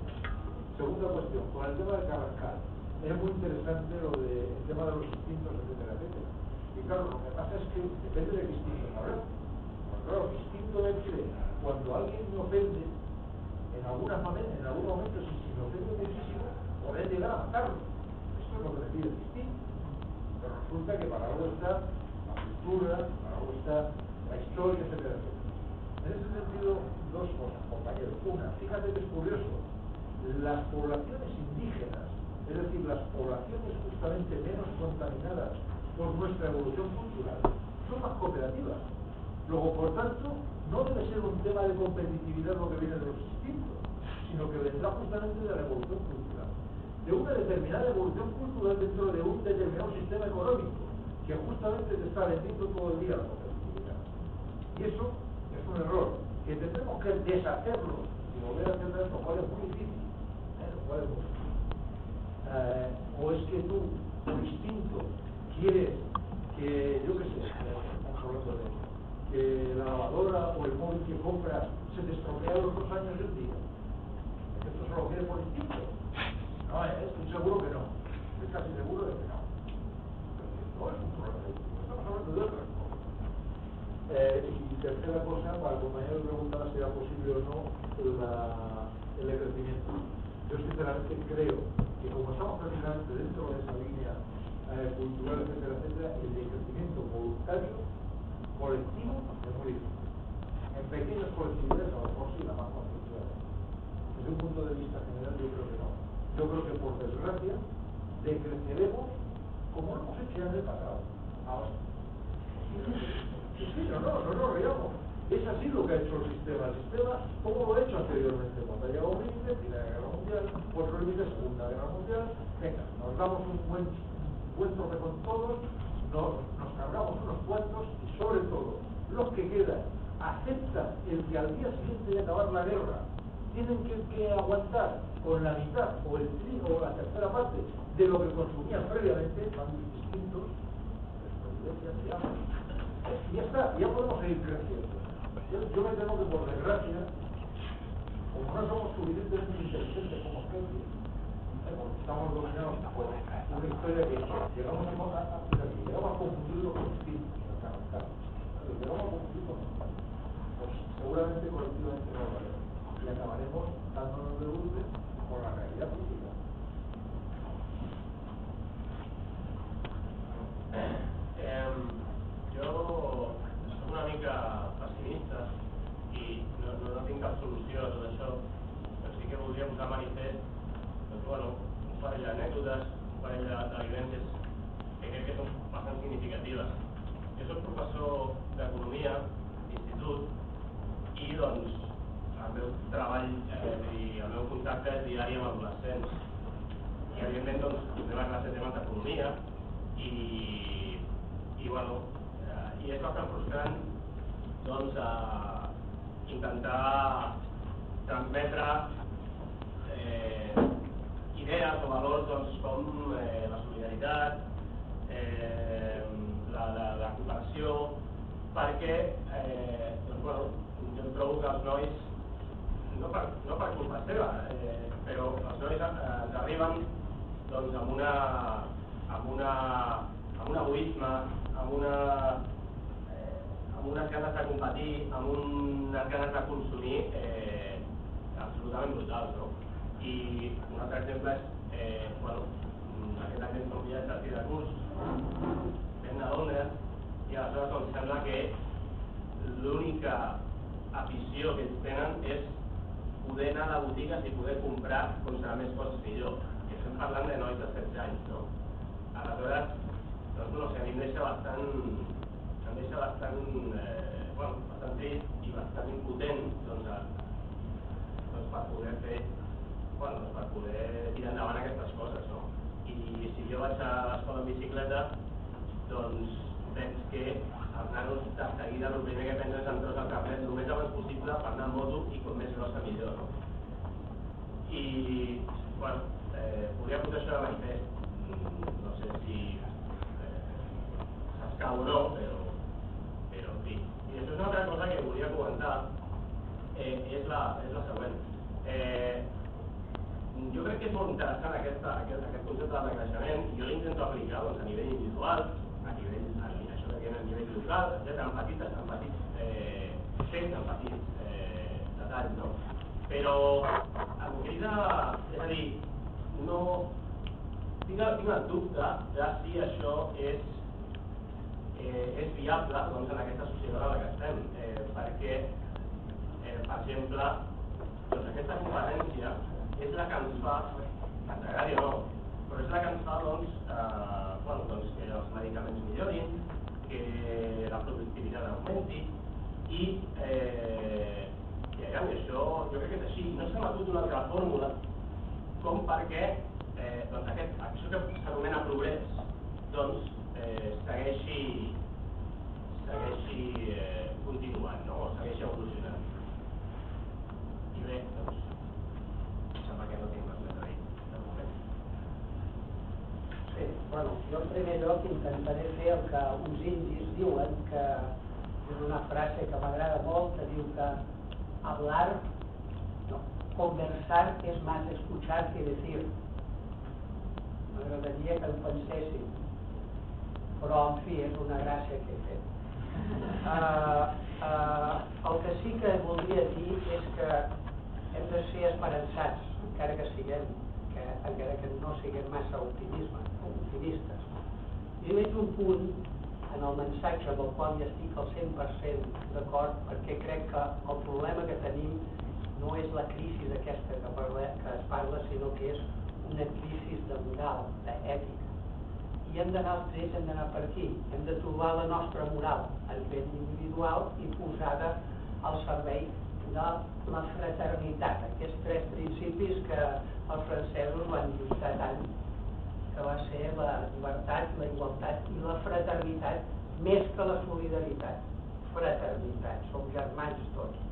[SPEAKER 7] Segunda cuestión, con el tema de Carrascal. Es muy interesante lo del tema de los instintos, etcétera, etcétera. Y claro, lo que pasa es que depende del instinto que hablemos. Porque claro, el instinto de que cuando alguien me ofende, en alguna manera, en algún momento, si, si me ofende muchísimo, poder llegar a matarlo. Esto es lo que me pide el instinto. Pero resulta que para algo está la cultura, para algo está la historia, etcétera, etcétera. En ese sentido, dos cosas, fíjate que es curioso, las poblaciones indígenas, es decir, las poblaciones justamente menos contaminadas por nuestra evolución cultural, son más cooperativas. Luego, por tanto, no debe ser un tema de competitividad lo que viene de los instintos, sino que vendrá justamente de la evolución cultural. De una determinada evolución cultural dentro de un determinado sistema económico, que justamente te está vendiendo todo el día la competitividad. Y eso es un error, que tendremos que deshacerlo y volver a hacer lo cual es muy difícil. ¿eh? Lo cual es. Eh, o es que tú, por instinto, quieres que, yo qué sé, estamos hablando de que la lavadora o el móvil que compras se te estropea los dos años del día. Esto se lo quiere por instinto. No, eh, estoy seguro que no. Estoy casi seguro de que no. No es un problema estamos hablando de cosas. Eh, y tercera cosa, para el compañero preguntaba si era posible o no la- el decrecimiento. Yo sinceramente creo que como estamos prácticamente dentro de esa línea eh, cultural, etcétera, etcétera, el decrecimiento voluntario, colectivo, es muy difícil. En pequeñas colectividades a lo mejor sí, la más concienciada. Desde un punto de vista general yo creo que no. Yo creo que por desgracia decreceremos como lo hemos hecho ya en el pasado. Ahora. Sí, sí, no, no, no nos riamos. Es así lo que ha hecho el sistema. El sistema, ¿cómo lo ha hecho anteriormente? Cuando ha llegado Hitler, Primera Guerra Mundial, otro límite, Segunda Guerra Mundial, venga, nos damos un buen, buen con todos, nos, nos cargamos unos cuantos y sobre todo, los que quedan aceptan el que al día siguiente de acabar la guerra tienen que, que aguantar con la mitad o el tri o la tercera parte de lo que consumían previamente, bandos distintos, llama. Y ya está, ya podemos seguir creciendo. Yo, yo me temo que por desgracia, como no somos suficientemente inteligentes como especie, estamos dominados por una historia que llegamos a, a, llegamos a confundirlo con instintos, llegamos a confundirlo con pues seguramente colectivamente no lo y acabaremos dándonos de golpe con la realidad física.
[SPEAKER 14] Em, jo soc una mica pessimista i no, no, no tinc cap solució a tot això, però sí que voldria posar manifest doncs, bueno, un parell d'anècdotes, un parell de, de vivències que crec que són bastant significatives. Jo soc professor d'economia d'institut i doncs el meu treball eh, i el meu contacte diari amb adolescents. I evidentment doncs, la classe temes d'economia i, i bueno, i és bastant frustrant doncs eh, intentar transmetre eh, idees o valors doncs, com eh, la solidaritat, eh, la, la, la cooperació, perquè eh, doncs, bueno, jo trobo que els nois, no per, no per culpa seva, eh, però els nois eh, arriben doncs, amb, una, amb, una, amb un egoisme, amb, una, unes ganes de competir, amb unes ganes de consumir eh, absolutament brutals. No? I un altre exemple és, eh, bueno, aquest any ens convidat a de curs, fent de Londres, i aleshores doncs, sembla que l'única afició que ells tenen és poder anar a la botiga i poder comprar com serà més coses millor. I estem parlant de nois de 16 anys, no? Aleshores, doncs no sé, a mi em deixa bastant, deixa bastant, eh, bueno, bastant trist i bastant impotent, doncs, a, doncs per poder fer, bueno, doncs per poder tirar endavant aquestes coses, no? I si jo vaig a l'escola en bicicleta, doncs veig que els nanos de seguida el primer que pensen és en treure el carnet el més abans possible per anar amb moto i com més grossa millor. No? I, bueno, eh, podria posar això de manifest. Mm, no sé si eh, s'escau o no, però, en. I això és una altra cosa que volia comentar, eh, és, la, és la següent. Eh, jo crec que és molt interessant aquesta, aquest, aquest concepte de decreixement i jo l'intento aplicar doncs, a nivell individual, a nivell, a, això que a nivell local, etc., en petits, en petits eh, fets, en petits eh, detalls, no? Però em crida, és a dir, no... Tinc, tinc el dubte de si això és, eh, és viable doncs, en aquesta societat en la que estem, eh, perquè, eh, per exemple, doncs aquesta competència és la que ens fa, ens agradi o no, però és la que ens fa doncs, eh, bueno, doncs que els medicaments millorin, que la productivitat augmenti i, eh, i aviam, això jo crec que és així. No s'ha batut una altra fórmula com perquè eh, doncs aquest, això que s'anomena progrés doncs, eh, segueixi, segueixi eh, continuant, no? o segueixi evolucionant. I bé, doncs, sembla que no tinc res més a dir. De moment.
[SPEAKER 15] Sí, bueno, jo en primer lloc intentaré fer el que uns indis diuen, que és una frase que m'agrada molt, que diu que hablar, no, conversar és més escuchar que decir. M'agradaria que ho pensessin, però en fi, és una gràcia que he fet. Uh, <laughs> uh, el que sí que voldria dir és que hem de ser esperançats, encara que siguem que encara que no siguem massa optimisme, optimistes. Jo veig un punt en el missatge amb el qual ja estic al 100% d'acord perquè crec que el problema que tenim no és la crisi d'aquesta que, parla, que es parla, sinó que és una crisi de moral, d'ètica. I hem d'anar els tres, hem d'anar per aquí. Hem de trobar la nostra moral a nivell individual i posada al servei de la fraternitat, aquests tres principis que els francesos van lluitar tant, que va ser la llibertat, la igualtat i la fraternitat, més que la solidaritat. Fraternitat, som germans tots.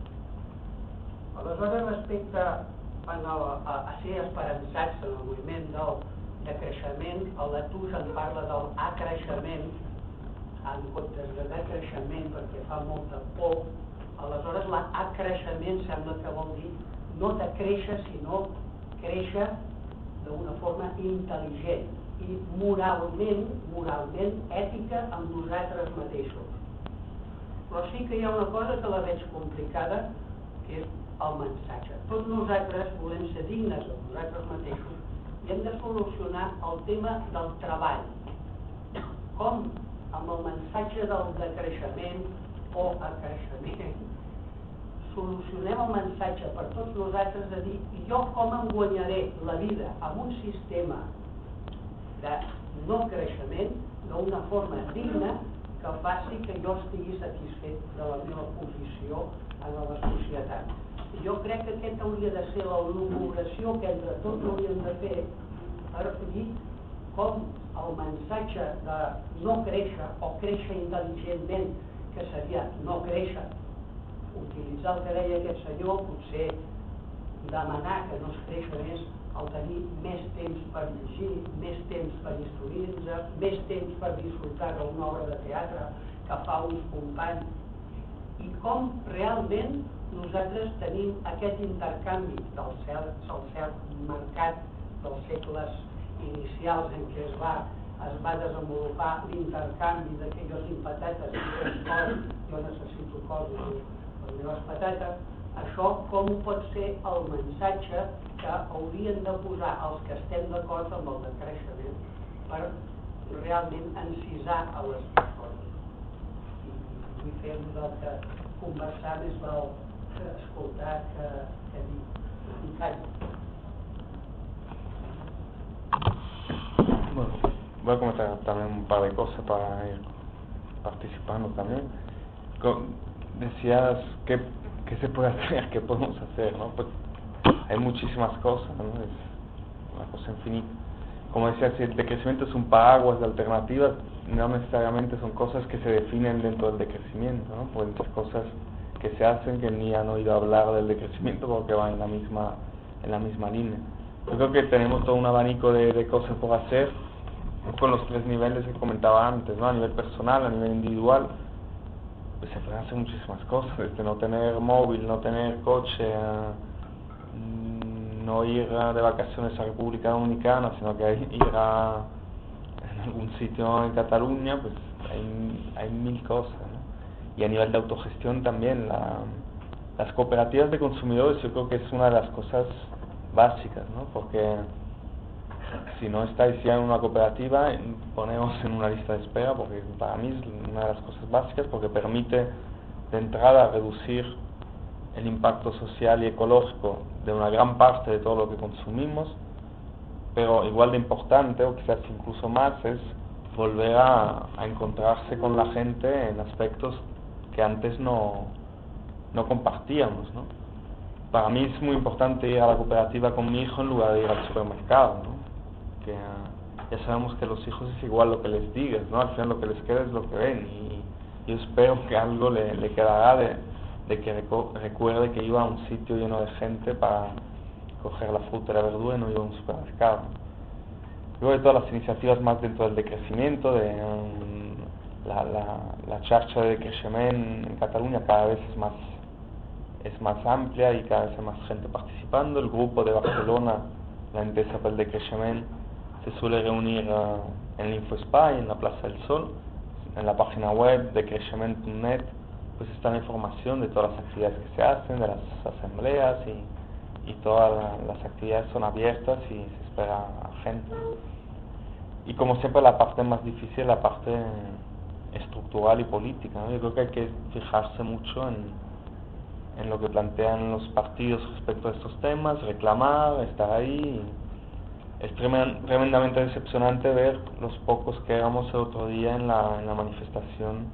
[SPEAKER 15] Aleshores, respecte a, a, a ser esperançats en el moviment del de creixement, el de tu se'n parla del acreixement, en comptes de decreixement, perquè fa molta por, aleshores l'acreixement sembla que vol dir no de créixer sinó créixer d'una forma intel·ligent i moralment, moralment ètica amb nosaltres mateixos. Però sí que hi ha una cosa que la veig complicada, que és el mensatge. Tots nosaltres volem ser dignes de nosaltres mateixos hem de solucionar el tema del treball. Com? Amb el mensatge del decreixement o el creixement, solucionem el mensatge per tots nosaltres de dir jo com em guanyaré la vida amb un sistema de no creixement d'una forma digna que faci que jo estigui satisfet de la meva posició en la societat. Jo crec que aquest hauria de ser l'elaboració que entre tots hauríem de fer per dir com el missatge de no créixer o créixer intel·ligentment, que seria no créixer, utilitzar el que deia aquest senyor, potser demanar que no es creixi més el tenir més temps per llegir, més temps per instruir-nos, més temps per disfrutar d'una obra de teatre que fa uns companys, i com realment nosaltres tenim aquest intercanvi del cel, del cel mercat dels segles inicials en què es va, es va desenvolupar l'intercanvi d'aquelles patates i coses, jo necessito coses, les meves patates, això com pot ser el missatge que haurien de posar els que estem d'acord amb el decreixement per realment encisar a les persones. I vull fer un que conversar més val dir.
[SPEAKER 1] Bueno, voy a comentar también un par de cosas para ir participando también. Decías que ¿qué se puede hacer? <laughs> ¿Qué podemos hacer? ¿no? Pues hay muchísimas cosas, ¿no? es una cosa infinita. Como decía, si el decrecimiento es un paraguas de alternativas, no necesariamente son cosas que se definen dentro del decrecimiento, ¿no? pueden ser cosas que se hacen que ni han oído hablar del decrecimiento porque van en la misma, en la misma línea. Yo creo que tenemos todo un abanico de, de cosas por hacer con los tres niveles que comentaba antes, ¿no? a nivel personal, a nivel individual, pues se pueden hacer muchísimas cosas, desde no tener móvil, no tener coche, mm, no ir de vacaciones a República Dominicana, sino que ir a en algún sitio en Cataluña, pues hay, hay mil cosas. Y a nivel de autogestión también, la, las cooperativas de consumidores yo creo que es una de las cosas básicas, ¿no? porque si no estáis ya en una cooperativa, ponemos en una lista de espera, porque para mí es una de las cosas básicas, porque permite de entrada reducir el impacto social y ecológico de una gran parte de todo lo que consumimos, pero igual de importante, o quizás incluso más, es volver a, encontrarse con la gente en aspectos que antes no, no compartíamos. ¿no? Para mí es muy importante ir a la cooperativa con mi hijo en lugar de ir al supermercado. ¿no? que ya sabemos que los hijos es igual lo que les digas, ¿no? Al final lo que les queda es lo que ven y yo espero que algo le, le quedará de, de que recuerde que iba a un sitio lleno de gente para coger la fruta y la verdura y no iba a un supermercado. Luego de todas las iniciativas más dentro del decrecimiento, de um, la, la, la charcha de decrecimiento en Cataluña cada vez es más es más amplia y cada vez hay más gente participando. El grupo de Barcelona, la empresa para el decrecimiento, se suele reunir uh, en el InfoSpy, en la Plaza del Sol, en la página web de pues está la información de todas las actividades que se hacen, de las asambleas y, y todas las actividades son abiertas y se espera a gente. Y como siempre la parte más difícil la parte estructural y política. Yo creo que hay que fijarse mucho en, en lo que plantean los partidos respecto a estos temas, reclamar, estar ahí. Es tremendamente decepcionante ver los pocos que éramos el otro día en la, en la manifestación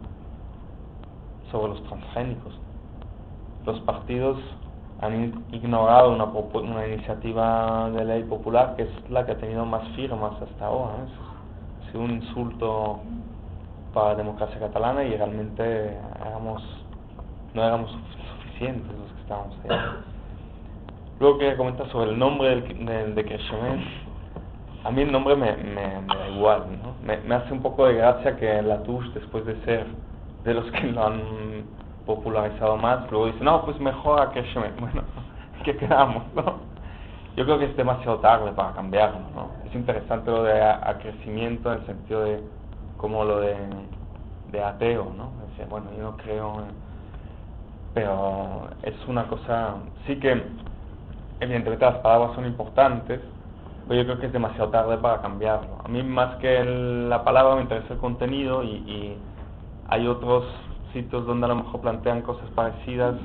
[SPEAKER 1] sobre los transgénicos. Los partidos han ignorado una, una iniciativa de ley popular que es la que ha tenido más firmas hasta ahora. Ha sido un insulto para la democracia catalana y realmente éramos, no éramos suficientes los que estábamos ahí. Luego quería comentar sobre el nombre del, del decrecimiento a mí el nombre me, me, me da igual, ¿no? Me, me, hace un poco de gracia que la TUS, después de ser de los que lo han popularizado más, luego dice, no, pues mejor a Crescement. <laughs> Bueno, ¿qué quedamos, no? Yo creo que es demasiado tarde para cambiarlo, ¿no? Es interesante lo de a, crecimiento en el sentido de como lo de, de ateo, ¿no? Decir, bueno, yo no creo, pero es una cosa, sí que evidentemente las palabras son importantes, pero yo creo que es demasiado tarde para cambiarlo. A mí más que la palabra me interesa el contenido y, hay otros sitios donde a lo mejor plantean cosas parecidas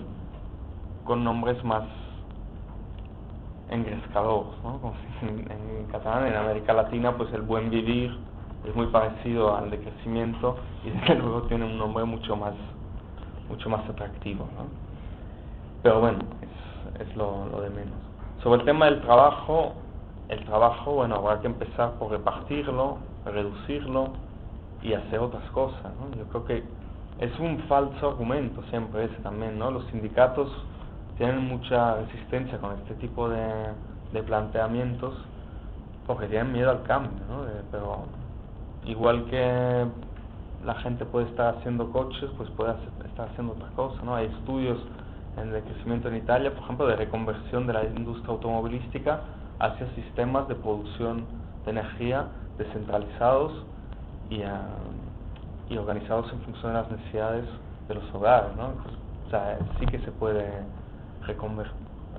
[SPEAKER 1] con nombres más engrescados, ¿no? Como en, catalán, en América Latina, pues el buen vivir es muy parecido al decrecimiento y desde <laughs> luego tiene un nombre mucho más mucho más atractivo, ¿no? Pero bueno, es, es lo, lo de menos. Sobre el tema del trabajo, el trabajo, bueno, habrá que empezar por repartirlo, reducirlo y hacer otras cosas, ¿no? Yo creo que es un falso argumento siempre ese también, ¿no? Los sindicatos tienen mucha resistencia con este tipo de, de planteamientos porque tienen miedo al cambio, ¿no? Eh, pero igual que la gente puede estar haciendo coches, pues puede estar haciendo otra cosa, ¿no? Hay estudios en el crecimiento en Italia, por ejemplo, de reconversión de la industria automovilística hacia sistemas de producción de energía descentralizados y, ah, y organizados en función de las necesidades de los hogares, ¿no? Entonces, o sea, sí que se puede reconver-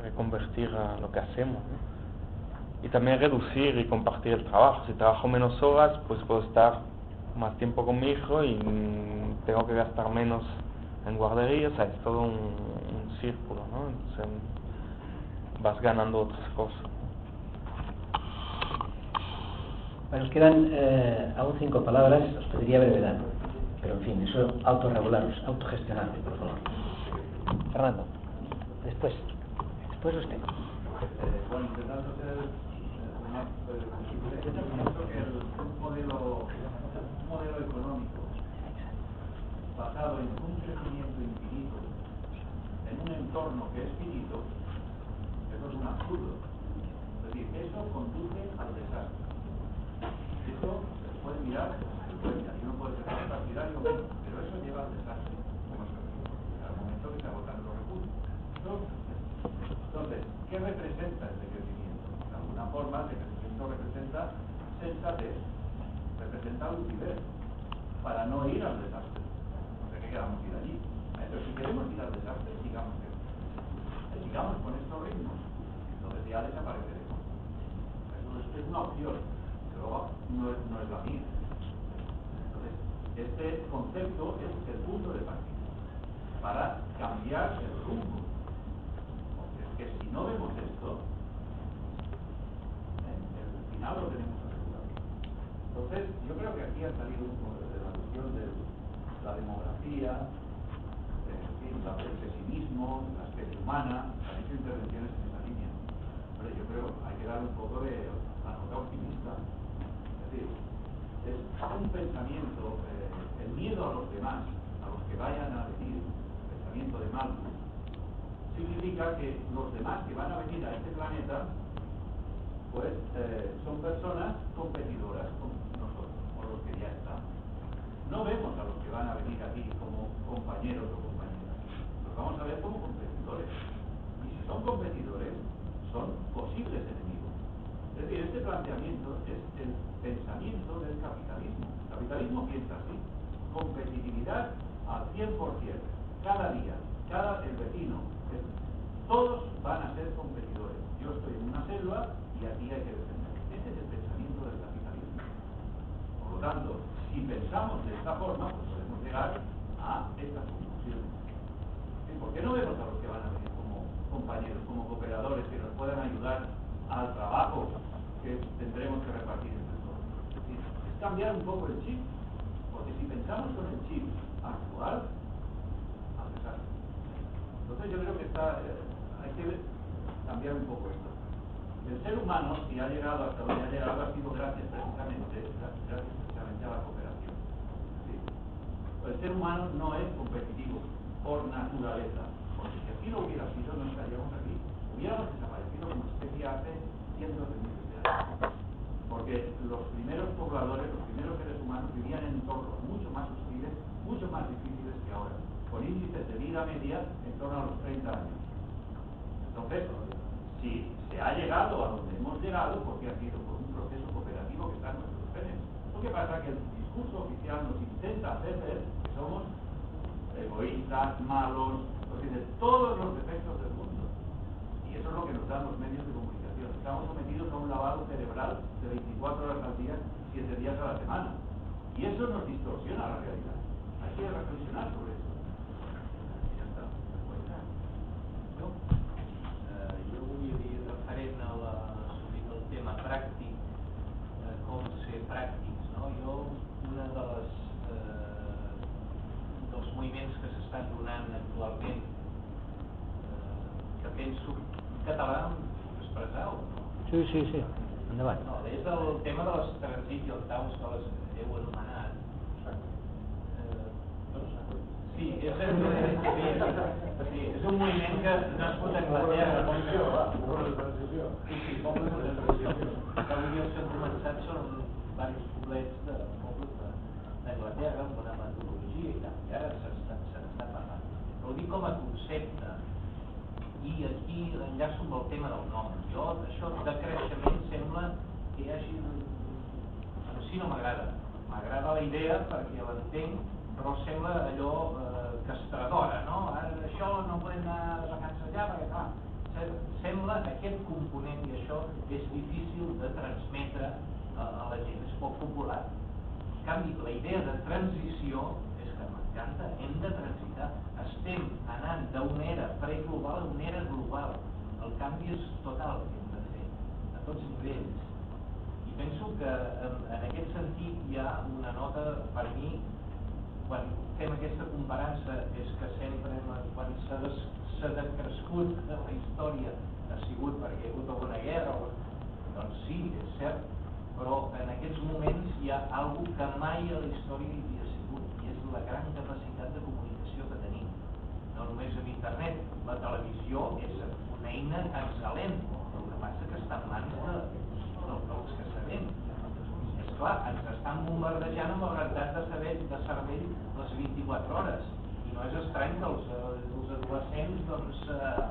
[SPEAKER 1] reconvertir a lo que hacemos, ¿no? Y también reducir y compartir el trabajo. Si trabajo menos horas, pues puedo estar más tiempo con mi hijo y mm, tengo que gastar menos en guardería, o sea, es todo un, un círculo, ¿no? Entonces vas ganando otras cosas.
[SPEAKER 2] Bueno, nos quedan eh, aún cinco palabras, os pediría brevedad, pero en fin, eso autorregularos, autogestionarlo, por favor. Fernando, después, después usted.
[SPEAKER 10] Eh, bueno, basado en un crecimiento infinito, en un entorno que es finito, eso es un absurdo. Es decir, eso conduce al desastre. Eso se puede mirar, se puede mirar, uno puede ser más partidario, pero eso lleva al desastre, al momento que se agotan los recursos. Entonces, ¿qué representa este crecimiento? De alguna forma, el crecimiento representa sensatez, representa lucidez, para no ir al desastre. No sé qué queramos ir allí. Pero si queremos ir al desastre, sigamos, sigamos con estos ritmos. Entonces ya desapareceremos. Eso es, es una opción, pero no es, no es la mía. Entonces, este concepto es el punto de partida para cambiar el rumbo que si no vemos esto. El lo tenemos. Entonces, yo creo que aquí ha salido un poco de la cuestión de la demografía, en fin, la, el pesimismo, la especie humana, han hecho intervenciones en esa línea. Pero yo creo que hay que dar un poco de la nota optimista. Es decir, es un pensamiento, eh, el miedo a los demás, a los que vayan a venir, pensamiento de mal, significa que los demás que van a venir a este planeta, pues eh, son personas competidoras con nosotros, con los que ya están. No vemos a los que van a venir aquí como compañeros o compañeras, los vamos a ver como competidores. Y si son competidores, son posibles enemigos. Es decir, este planteamiento es el pensamiento del capitalismo. El capitalismo piensa así, competitividad al 100%, cada día, cada el vecino, todos van a ser competidores. Yo estoy en una selva y aquí hay que defender. Este es el pensamiento del capitalismo. Por lo tanto, si pensamos de esta forma, pues podemos llegar a estas conclusiones. ¿Y ¿Por qué no vemos a los que van a venir como compañeros, como cooperadores, que nos puedan ayudar al trabajo que tendremos que repartir entre todos? Es decir, es cambiar un poco el chip, porque si pensamos con el chip actual, al desastre. Entonces yo creo que está, eh, hay que cambiar un poco esto. El ser humano, si ha llegado hasta donde ha llegado, ha sido gracias precisamente, gracias precisamente a la cooperación. ¿sí? El ser humano no es competitivo por naturaleza, porque si así lo hubiera sido, no estaríamos aquí. Hubiéramos desaparecido como especie hace cientos de miles de años. Porque los primeros pobladores, los primeros seres humanos vivían en entornos mucho más hostiles, mucho más difíciles que ahora, con índices de vida media en torno a los 30 años. Entonces, si ha llegado a donde hemos llegado, porque ha sido por un proceso cooperativo que está en nuestros genes. Lo que pasa es que el discurso oficial nos intenta hacer ver que somos egoístas, malos, de todos los defectos del mundo. Y eso es lo que nos dan los medios de comunicación. Estamos sometidos a un lavado cerebral de 24 horas al día, 7 días a la semana. Y eso nos distorsiona la realidad. Hay que reflexionar sobre eso. Ja està.
[SPEAKER 4] No? Eh, jo la, el tema pràctic, eh, com ser pràctics, no? Jo, una de les, eh, dels moviments que s'estan donant actualment, eh, que penso català expressar-ho. No?
[SPEAKER 2] Sí, sí, sí. Endavant.
[SPEAKER 4] No, és el tema de les transition towns que les heu anomenat. Eh, Sí, és, és, és un moviment que nascut a Anglaterra. Sí, sí, pobles de transició. Avui els que han començat són diversos poblets de pobles d'Anglaterra amb una metodologia i tal. I ara se n'està parlant. Però ho dic com a concepte. I aquí enllaço amb el tema del nom. Jo, això de creixement sembla que hi hagi... Però sí no m'agrada. M'agrada la idea perquè l'entenc, però sembla allò eh, castradora, no? Ara això no podem anar de vacances allà perquè, clar, se- sembla aquest component i això és difícil de transmetre a, a la gent, és poc popular. En canvi, la idea de transició és que m'encanta, hem de transitar. Estem anant d'una era preglobal a una era global. El canvi és total que hem de fer, a tots nivells. I penso que en, en aquest sentit hi ha una nota, per mi, quan fem aquesta comparança, és que sempre quan s'ha decrescut de la història ha sigut perquè hi ha hagut alguna guerra, o, doncs sí, és cert, però en aquests moments hi ha alguna que mai a la història hi havia sigut, i és la gran capacitat de comunicació que tenim. No només amb internet, la televisió és una eina excel·lent, el que passa que està en mans de, dels que sabem. Clar, ens estan bombardejant amb la realitat de saber de cervell les 24 hores. I no és estrany que els, eh, els adolescents, doncs, eh,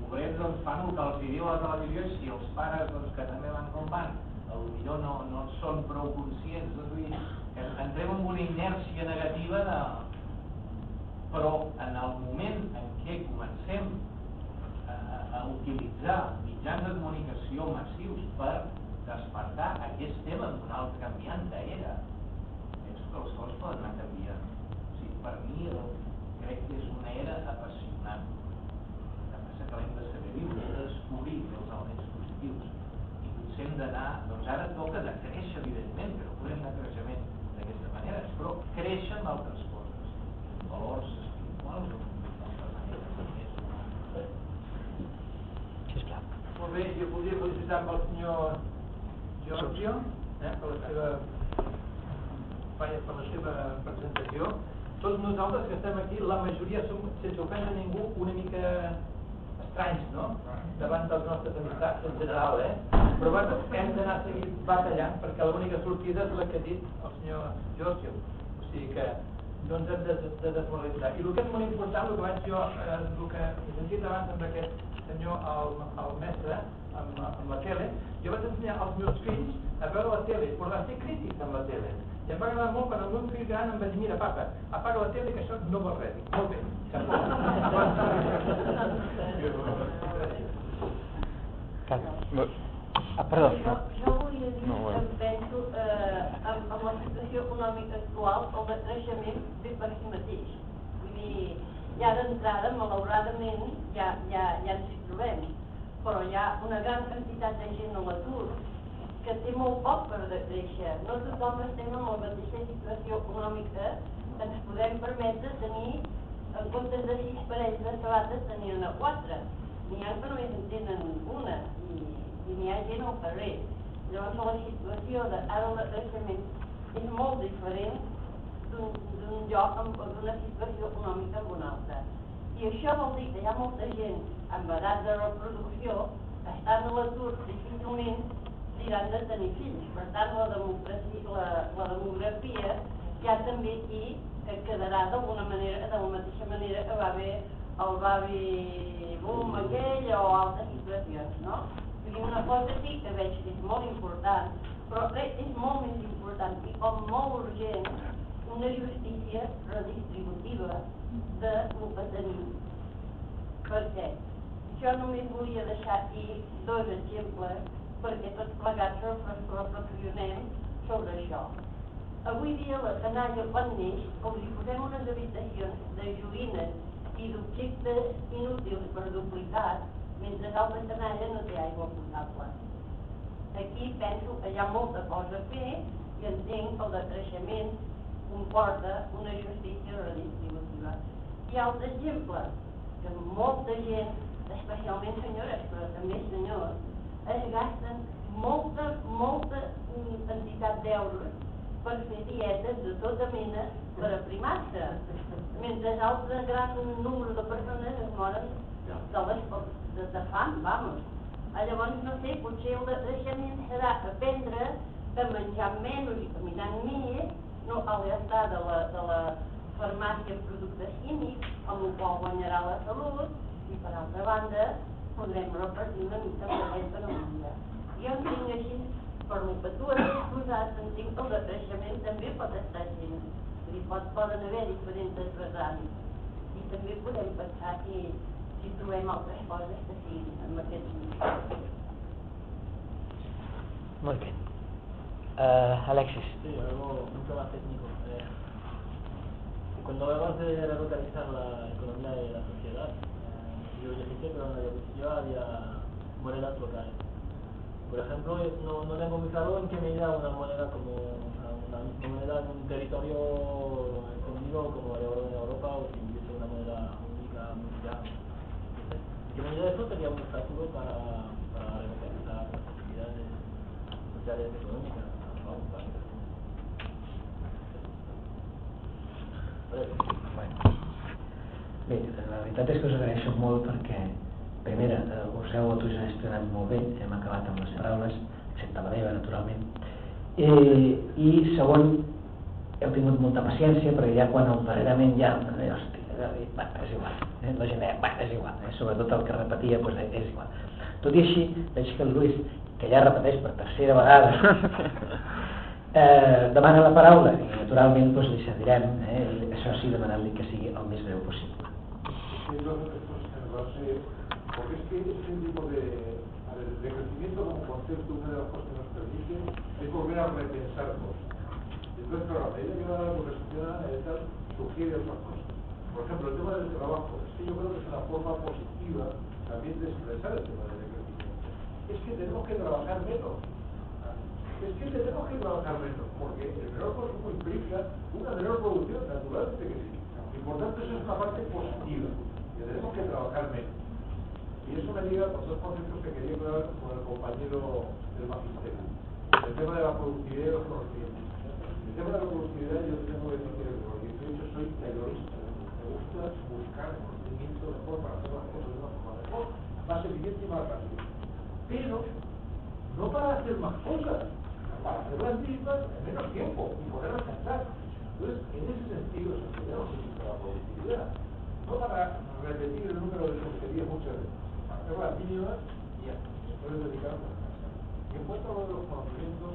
[SPEAKER 4] pobrets, doncs, fan el que els diu a la televisió i si els pares, doncs, que també van com van, potser no, no són prou conscients, doncs, vull dir, que entrem en una inèrcia negativa de... Però en el moment en què comencem a, a utilitzar mitjans de comunicació massius per despertar aquest tema d'una altra canviant era, penso que les coses poden anar canviant. O sigui, per mi el, crec que és una era apassionant. El que passa que l'hem de saber viure, hem de descobrir els elements positius. I potser hem d'anar, doncs ara toca de créixer, evidentment, que no podem anar creixement d'aquesta manera, però créixer en altres coses, valors espirituals o.
[SPEAKER 15] Molt bé, jo voldria felicitar amb el senyor Giorgio eh, per la seva per la seva presentació. Tots nosaltres que estem aquí, la majoria som, sense ofendre ningú, una mica estranys, no? Davant dels nostres amistats en general, eh? Però bueno, hem d'anar a seguir batallant perquè l'única sortida és la que ha dit el senyor Giorgio. O sigui que ens hem de, de desmoralitzar. I el que és molt important, el que vaig jo, eh, el que he sentit abans amb aquest senyor, el, el mestre, amb, amb la tele, jo vaig ensenyar als meus fills a veure la tele, però de ser crítics amb la tele. I em va agradar molt quan el meu fill gran em va dir, mira papa, apaga la tele que això no vol res. Molt bé. <laughs>
[SPEAKER 2] Ah, perdó.
[SPEAKER 16] Jo, jo volia dir
[SPEAKER 1] No,
[SPEAKER 16] no,
[SPEAKER 1] bueno.
[SPEAKER 16] em penso amb, amb la situació econòmica actual, el de creixement ve per si mateix. Vull dir, ja d'entrada, malauradament, ja, ja, ja ens hi trobem, però hi ha una gran quantitat de gent a l'atur que té molt poc per de créixer. No tothom estem en la mateixa situació econòmica que ens podem permetre tenir, en comptes de sis parells de sabates, tenir-ne quatre. N'hi ha que només en tenen una, i, i n'hi ha gent al carrer. Llavors la situació de, ara el creixement és molt diferent d'un lloc amb d'una situació econòmica amb una altra. I això vol dir que hi ha molta gent amb edat de reproducció estan a l'atur difícilment diran de tenir fills. Per tant, la, la, la demografia ja també aquí eh, quedarà d'alguna manera, de la mateixa manera que va haver el baby boom aquell o altres situacions, no? Una cosa sí que veig que és molt important, però és molt més important i com molt urgent una justícia redistributiva de lo que tenim. Per què? Jo només volia deixar aquí dos exemples perquè tots plegats reflex- reflexionem sobre això. Avui dia la canalla quan neix els hi posem unes habitacions de joguines i d'objectes inútils per duplicat mentre l'altra canalla no té aigua potable. Aquí penso que hi ha molta cosa a fer i entenc que el decreixement comporta una justícia redistributiva. I altre exemple, que molta gent especialment senyores, però també senyors, es gasten molta, molta quantitat d'euros per fer dietes de tota mena per aprimar-se, mentre altre gran número de persones es moren de, les, de, de fam, vamos. Ah, llavors, no sé, potser el creixement serà aprendre que menjant menys i caminant més, no al gastar de la, de la farmàcia productes químics, amb el qual guanyarà la salut, i per altra banda podrem repartir una mica de res per al dia. Jo entenc així, per el que tu has entenc que el decreixement també pot estar així. Vull dir, pot, poden haver diferents vessants. I també podem pensar que que nivells.
[SPEAKER 2] Muy bien. Eh, Alexis.
[SPEAKER 17] Sí, algo mucho más técnico. Eh, cuando hablamos de relocalizar la economía de la sociedad, eh, yo dije pero en la diapositiva había monedas locales. Por ejemplo, no, no tengo muy claro en qué medida una moneda como una, una misma moneda en un territorio escondido como el euro en Europa o si hubiese una moneda única mundial. ¿En qué medida eso sería un obstáculo para, para relocalizar las actividades sociales y económicas?
[SPEAKER 2] Bueno. Bé, la veritat és que us agraeixo molt perquè, primera, eh, us heu autogestionat molt bé, hem acabat amb les paraules, excepte la meva, naturalment. Eh, I segon, heu tingut molta paciència, perquè ja quan el darrerament ja, eh, és igual, eh, la gent deia, va, és igual, eh, sobretot el que repetia, doncs, és igual. Tot i així, veig que el Lluís, que ja repeteix per tercera vegada, <laughs> eh, demana la paraula i naturalment doncs, li cedirem, eh, això sí, demanant-li que sigui el més breu possible.
[SPEAKER 7] Porque es que este tipo de, a ver, de crecimiento como concepto, una de las cosas que nos permite es volver a repensar cosas. Entonces, claro, a medida que va la conversación sugiere otras cosas. Por ejemplo, el tema del trabajo, es que yo creo que es una forma positiva también de expresar el tema del crecimiento. Es que tenemos que trabajar menos. Es que tenemos que trabajar menos, porque el menor consumo implica una menor producción, naturalmente que sí. Y por tanto, eso es una parte positiva, que tenemos que trabajar menos. Y eso me liga con dos conceptos que quería hablar con el compañero del magisterio. El tema de la productividad y los conocimientos. El tema de la productividad, yo tengo que decir que por lo que he hecho soy taylorista. Buscar el conocimiento mejor para hacer las cosas de una forma mejor, más eficiente y más rápida. Pero no para hacer más cosas, para hacer las mismas en menos tiempo y poder alcanzar. Entonces, en ese sentido, se tenemos la productividad. No para repetir el número de tonterías muchas veces, para hacer las mínimas y después dedicarnos a casa. Y en cuanto a lo de los conocimientos,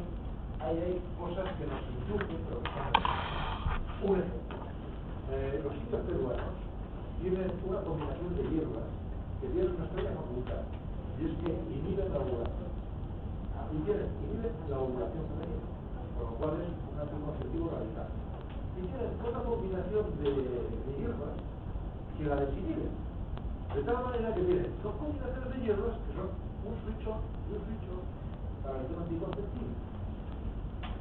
[SPEAKER 7] ahí hay cosas que nos inducen, pero que son Un ejemplo. Eh, los sitios peruanos tienen una combinación de hierbas que tienen una estrella facultad, y es que inhiben la ovulación. Y tienen, inhiben la ovulación femenina, con lo cual es un anticonceptivo radical. Y tienen otra combinación de, de hierbas que la desinhiben. De tal manera que tienen dos combinaciones de hierbas que son un switch y un para el tema anticonceptivo.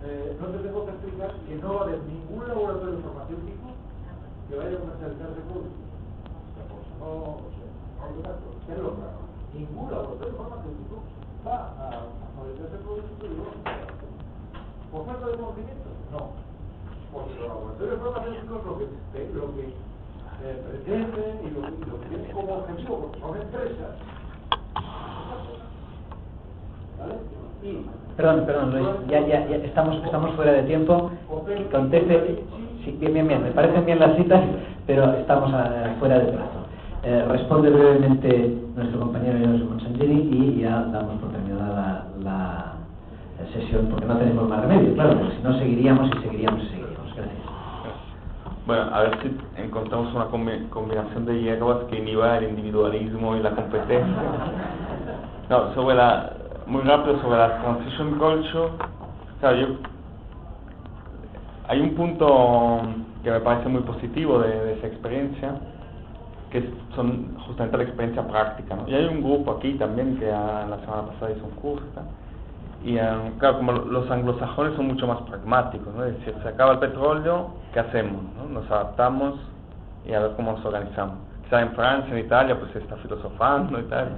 [SPEAKER 7] Eh, no te tengo que explicar que no va a haber ningún laboratorio farmacéutico que vaya a comercializar producto. O sea, pues no, o sea, no lo gasto, tenlo claro. Ningún laboratorio farmacéutico va a, fabricar ese producto y luego ¿Por falta de conocimiento? No. Porque los laboratorios farmacéuticos lo que, lo que eh, pretenden y lo, y lo que tienen como objetivo, porque son empresas, ¿vale? Y
[SPEAKER 2] Perdón, perdón, Luis, ya, ya, ya estamos, estamos fuera de tiempo. Conteste, sí, bien, bien, bien, me parecen bien las citas, pero estamos a- fuera de plazo. Eh, responde brevemente nuestro compañero José Monsangini y ya damos por terminada la, la sesión, porque no tenemos más remedio, claro, porque si no seguiríamos y seguiríamos y seguiríamos. Gracias.
[SPEAKER 1] Bueno, a ver si encontramos una combi- combinación de hierbas que inhiba el individualismo y la competencia. No, sobre la, muy rápido sobre la transition culture, o sea, yo, hay un punto que me parece muy positivo de, de esa experiencia, que son justamente la experiencia práctica, ¿no? Y hay un grupo aquí también que ah, la semana pasada hizo un curso. Y eh, claro, como los anglosajones son mucho más pragmáticos, ¿no? Es decir, se acaba el petróleo, ¿qué hacemos? no? Nos adaptamos y a ver cómo nos organizamos. quizá en Francia, en Italia, pues se está filosofando y tal.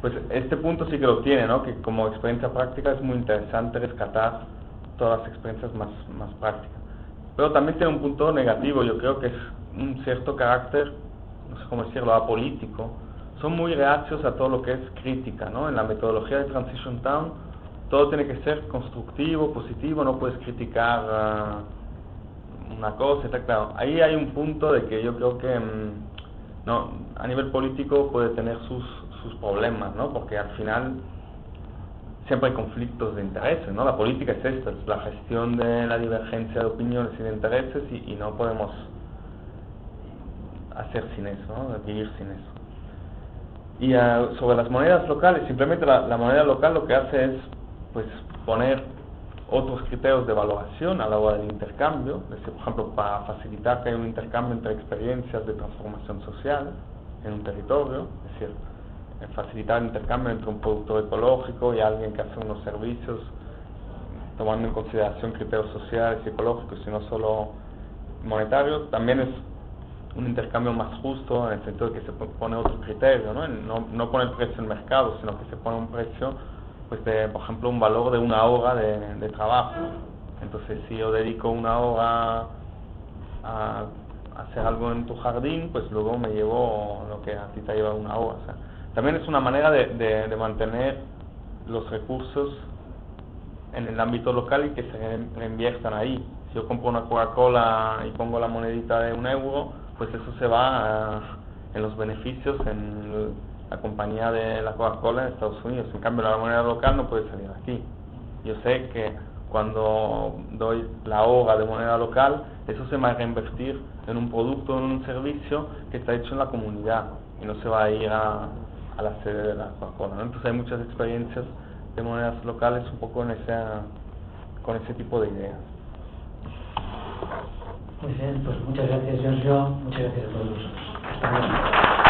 [SPEAKER 1] Pues este punto sí que lo tiene, ¿no? Que como experiencia práctica es muy interesante rescatar todas las experiencias más, más prácticas. Pero también tiene un punto negativo, yo creo que es un cierto carácter, no sé cómo decirlo, apolítico. Son muy reacios a todo lo que es crítica, ¿no? En la metodología de Transition Town todo tiene que ser constructivo, positivo, no puedes criticar ah, una cosa, está claro. Ahí hay un punto de que yo creo que mm, no, a nivel político puede tener sus, sus problemas, ¿no? Porque al final siempre hay conflictos de intereses, ¿no? La política es esta, es la gestión de la divergencia de opiniones y de intereses y, no podemos hacer sin eso, ¿no? Vivir sin eso. Y ah, sobre las monedas locales, simplemente la, la moneda local lo que hace es pues poner otros criterios de evaluación a la hora del intercambio, es decir, por ejemplo, para facilitar que haya un intercambio entre experiencias de transformación social en un territorio, es decir, facilitar el intercambio entre un productor ecológico y alguien que hace unos servicios tomando en consideración criterios sociales y ecológicos y no solo monetarios, también es un intercambio más justo en el sentido de que se pone otro criterio, ¿no? No, no pone el precio en el mercado, sino que se pone un precio pues de, por ejemplo, un valor de una hora de, trabajo. Entonces, si yo dedico una hora a, hacer algo en tu jardín, pues luego me llevo lo que a ti te lleva una hora. También es una manera de, de, mantener los recursos en el ámbito local y que se reinviertan ahí. Si yo compro una Coca-Cola y pongo la monedita de un euro, pues eso se va en los beneficios, en la compañía de la Coca-Cola en Estados Unidos. En cambio, la moneda local no puede salir aquí. Yo sé que cuando doy la hoja de moneda local, eso se va a reinvertir en un producto, en un servicio que está hecho en la comunidad y no se va a ir a, la sede de la Coca-Cola. Entonces hay muchas experiencias de monedas locales un poco en ese, con ese tipo de ideas.
[SPEAKER 2] Muy bien, pues muchas gracias Giorgio, muchas gracias a todos. Hasta luego.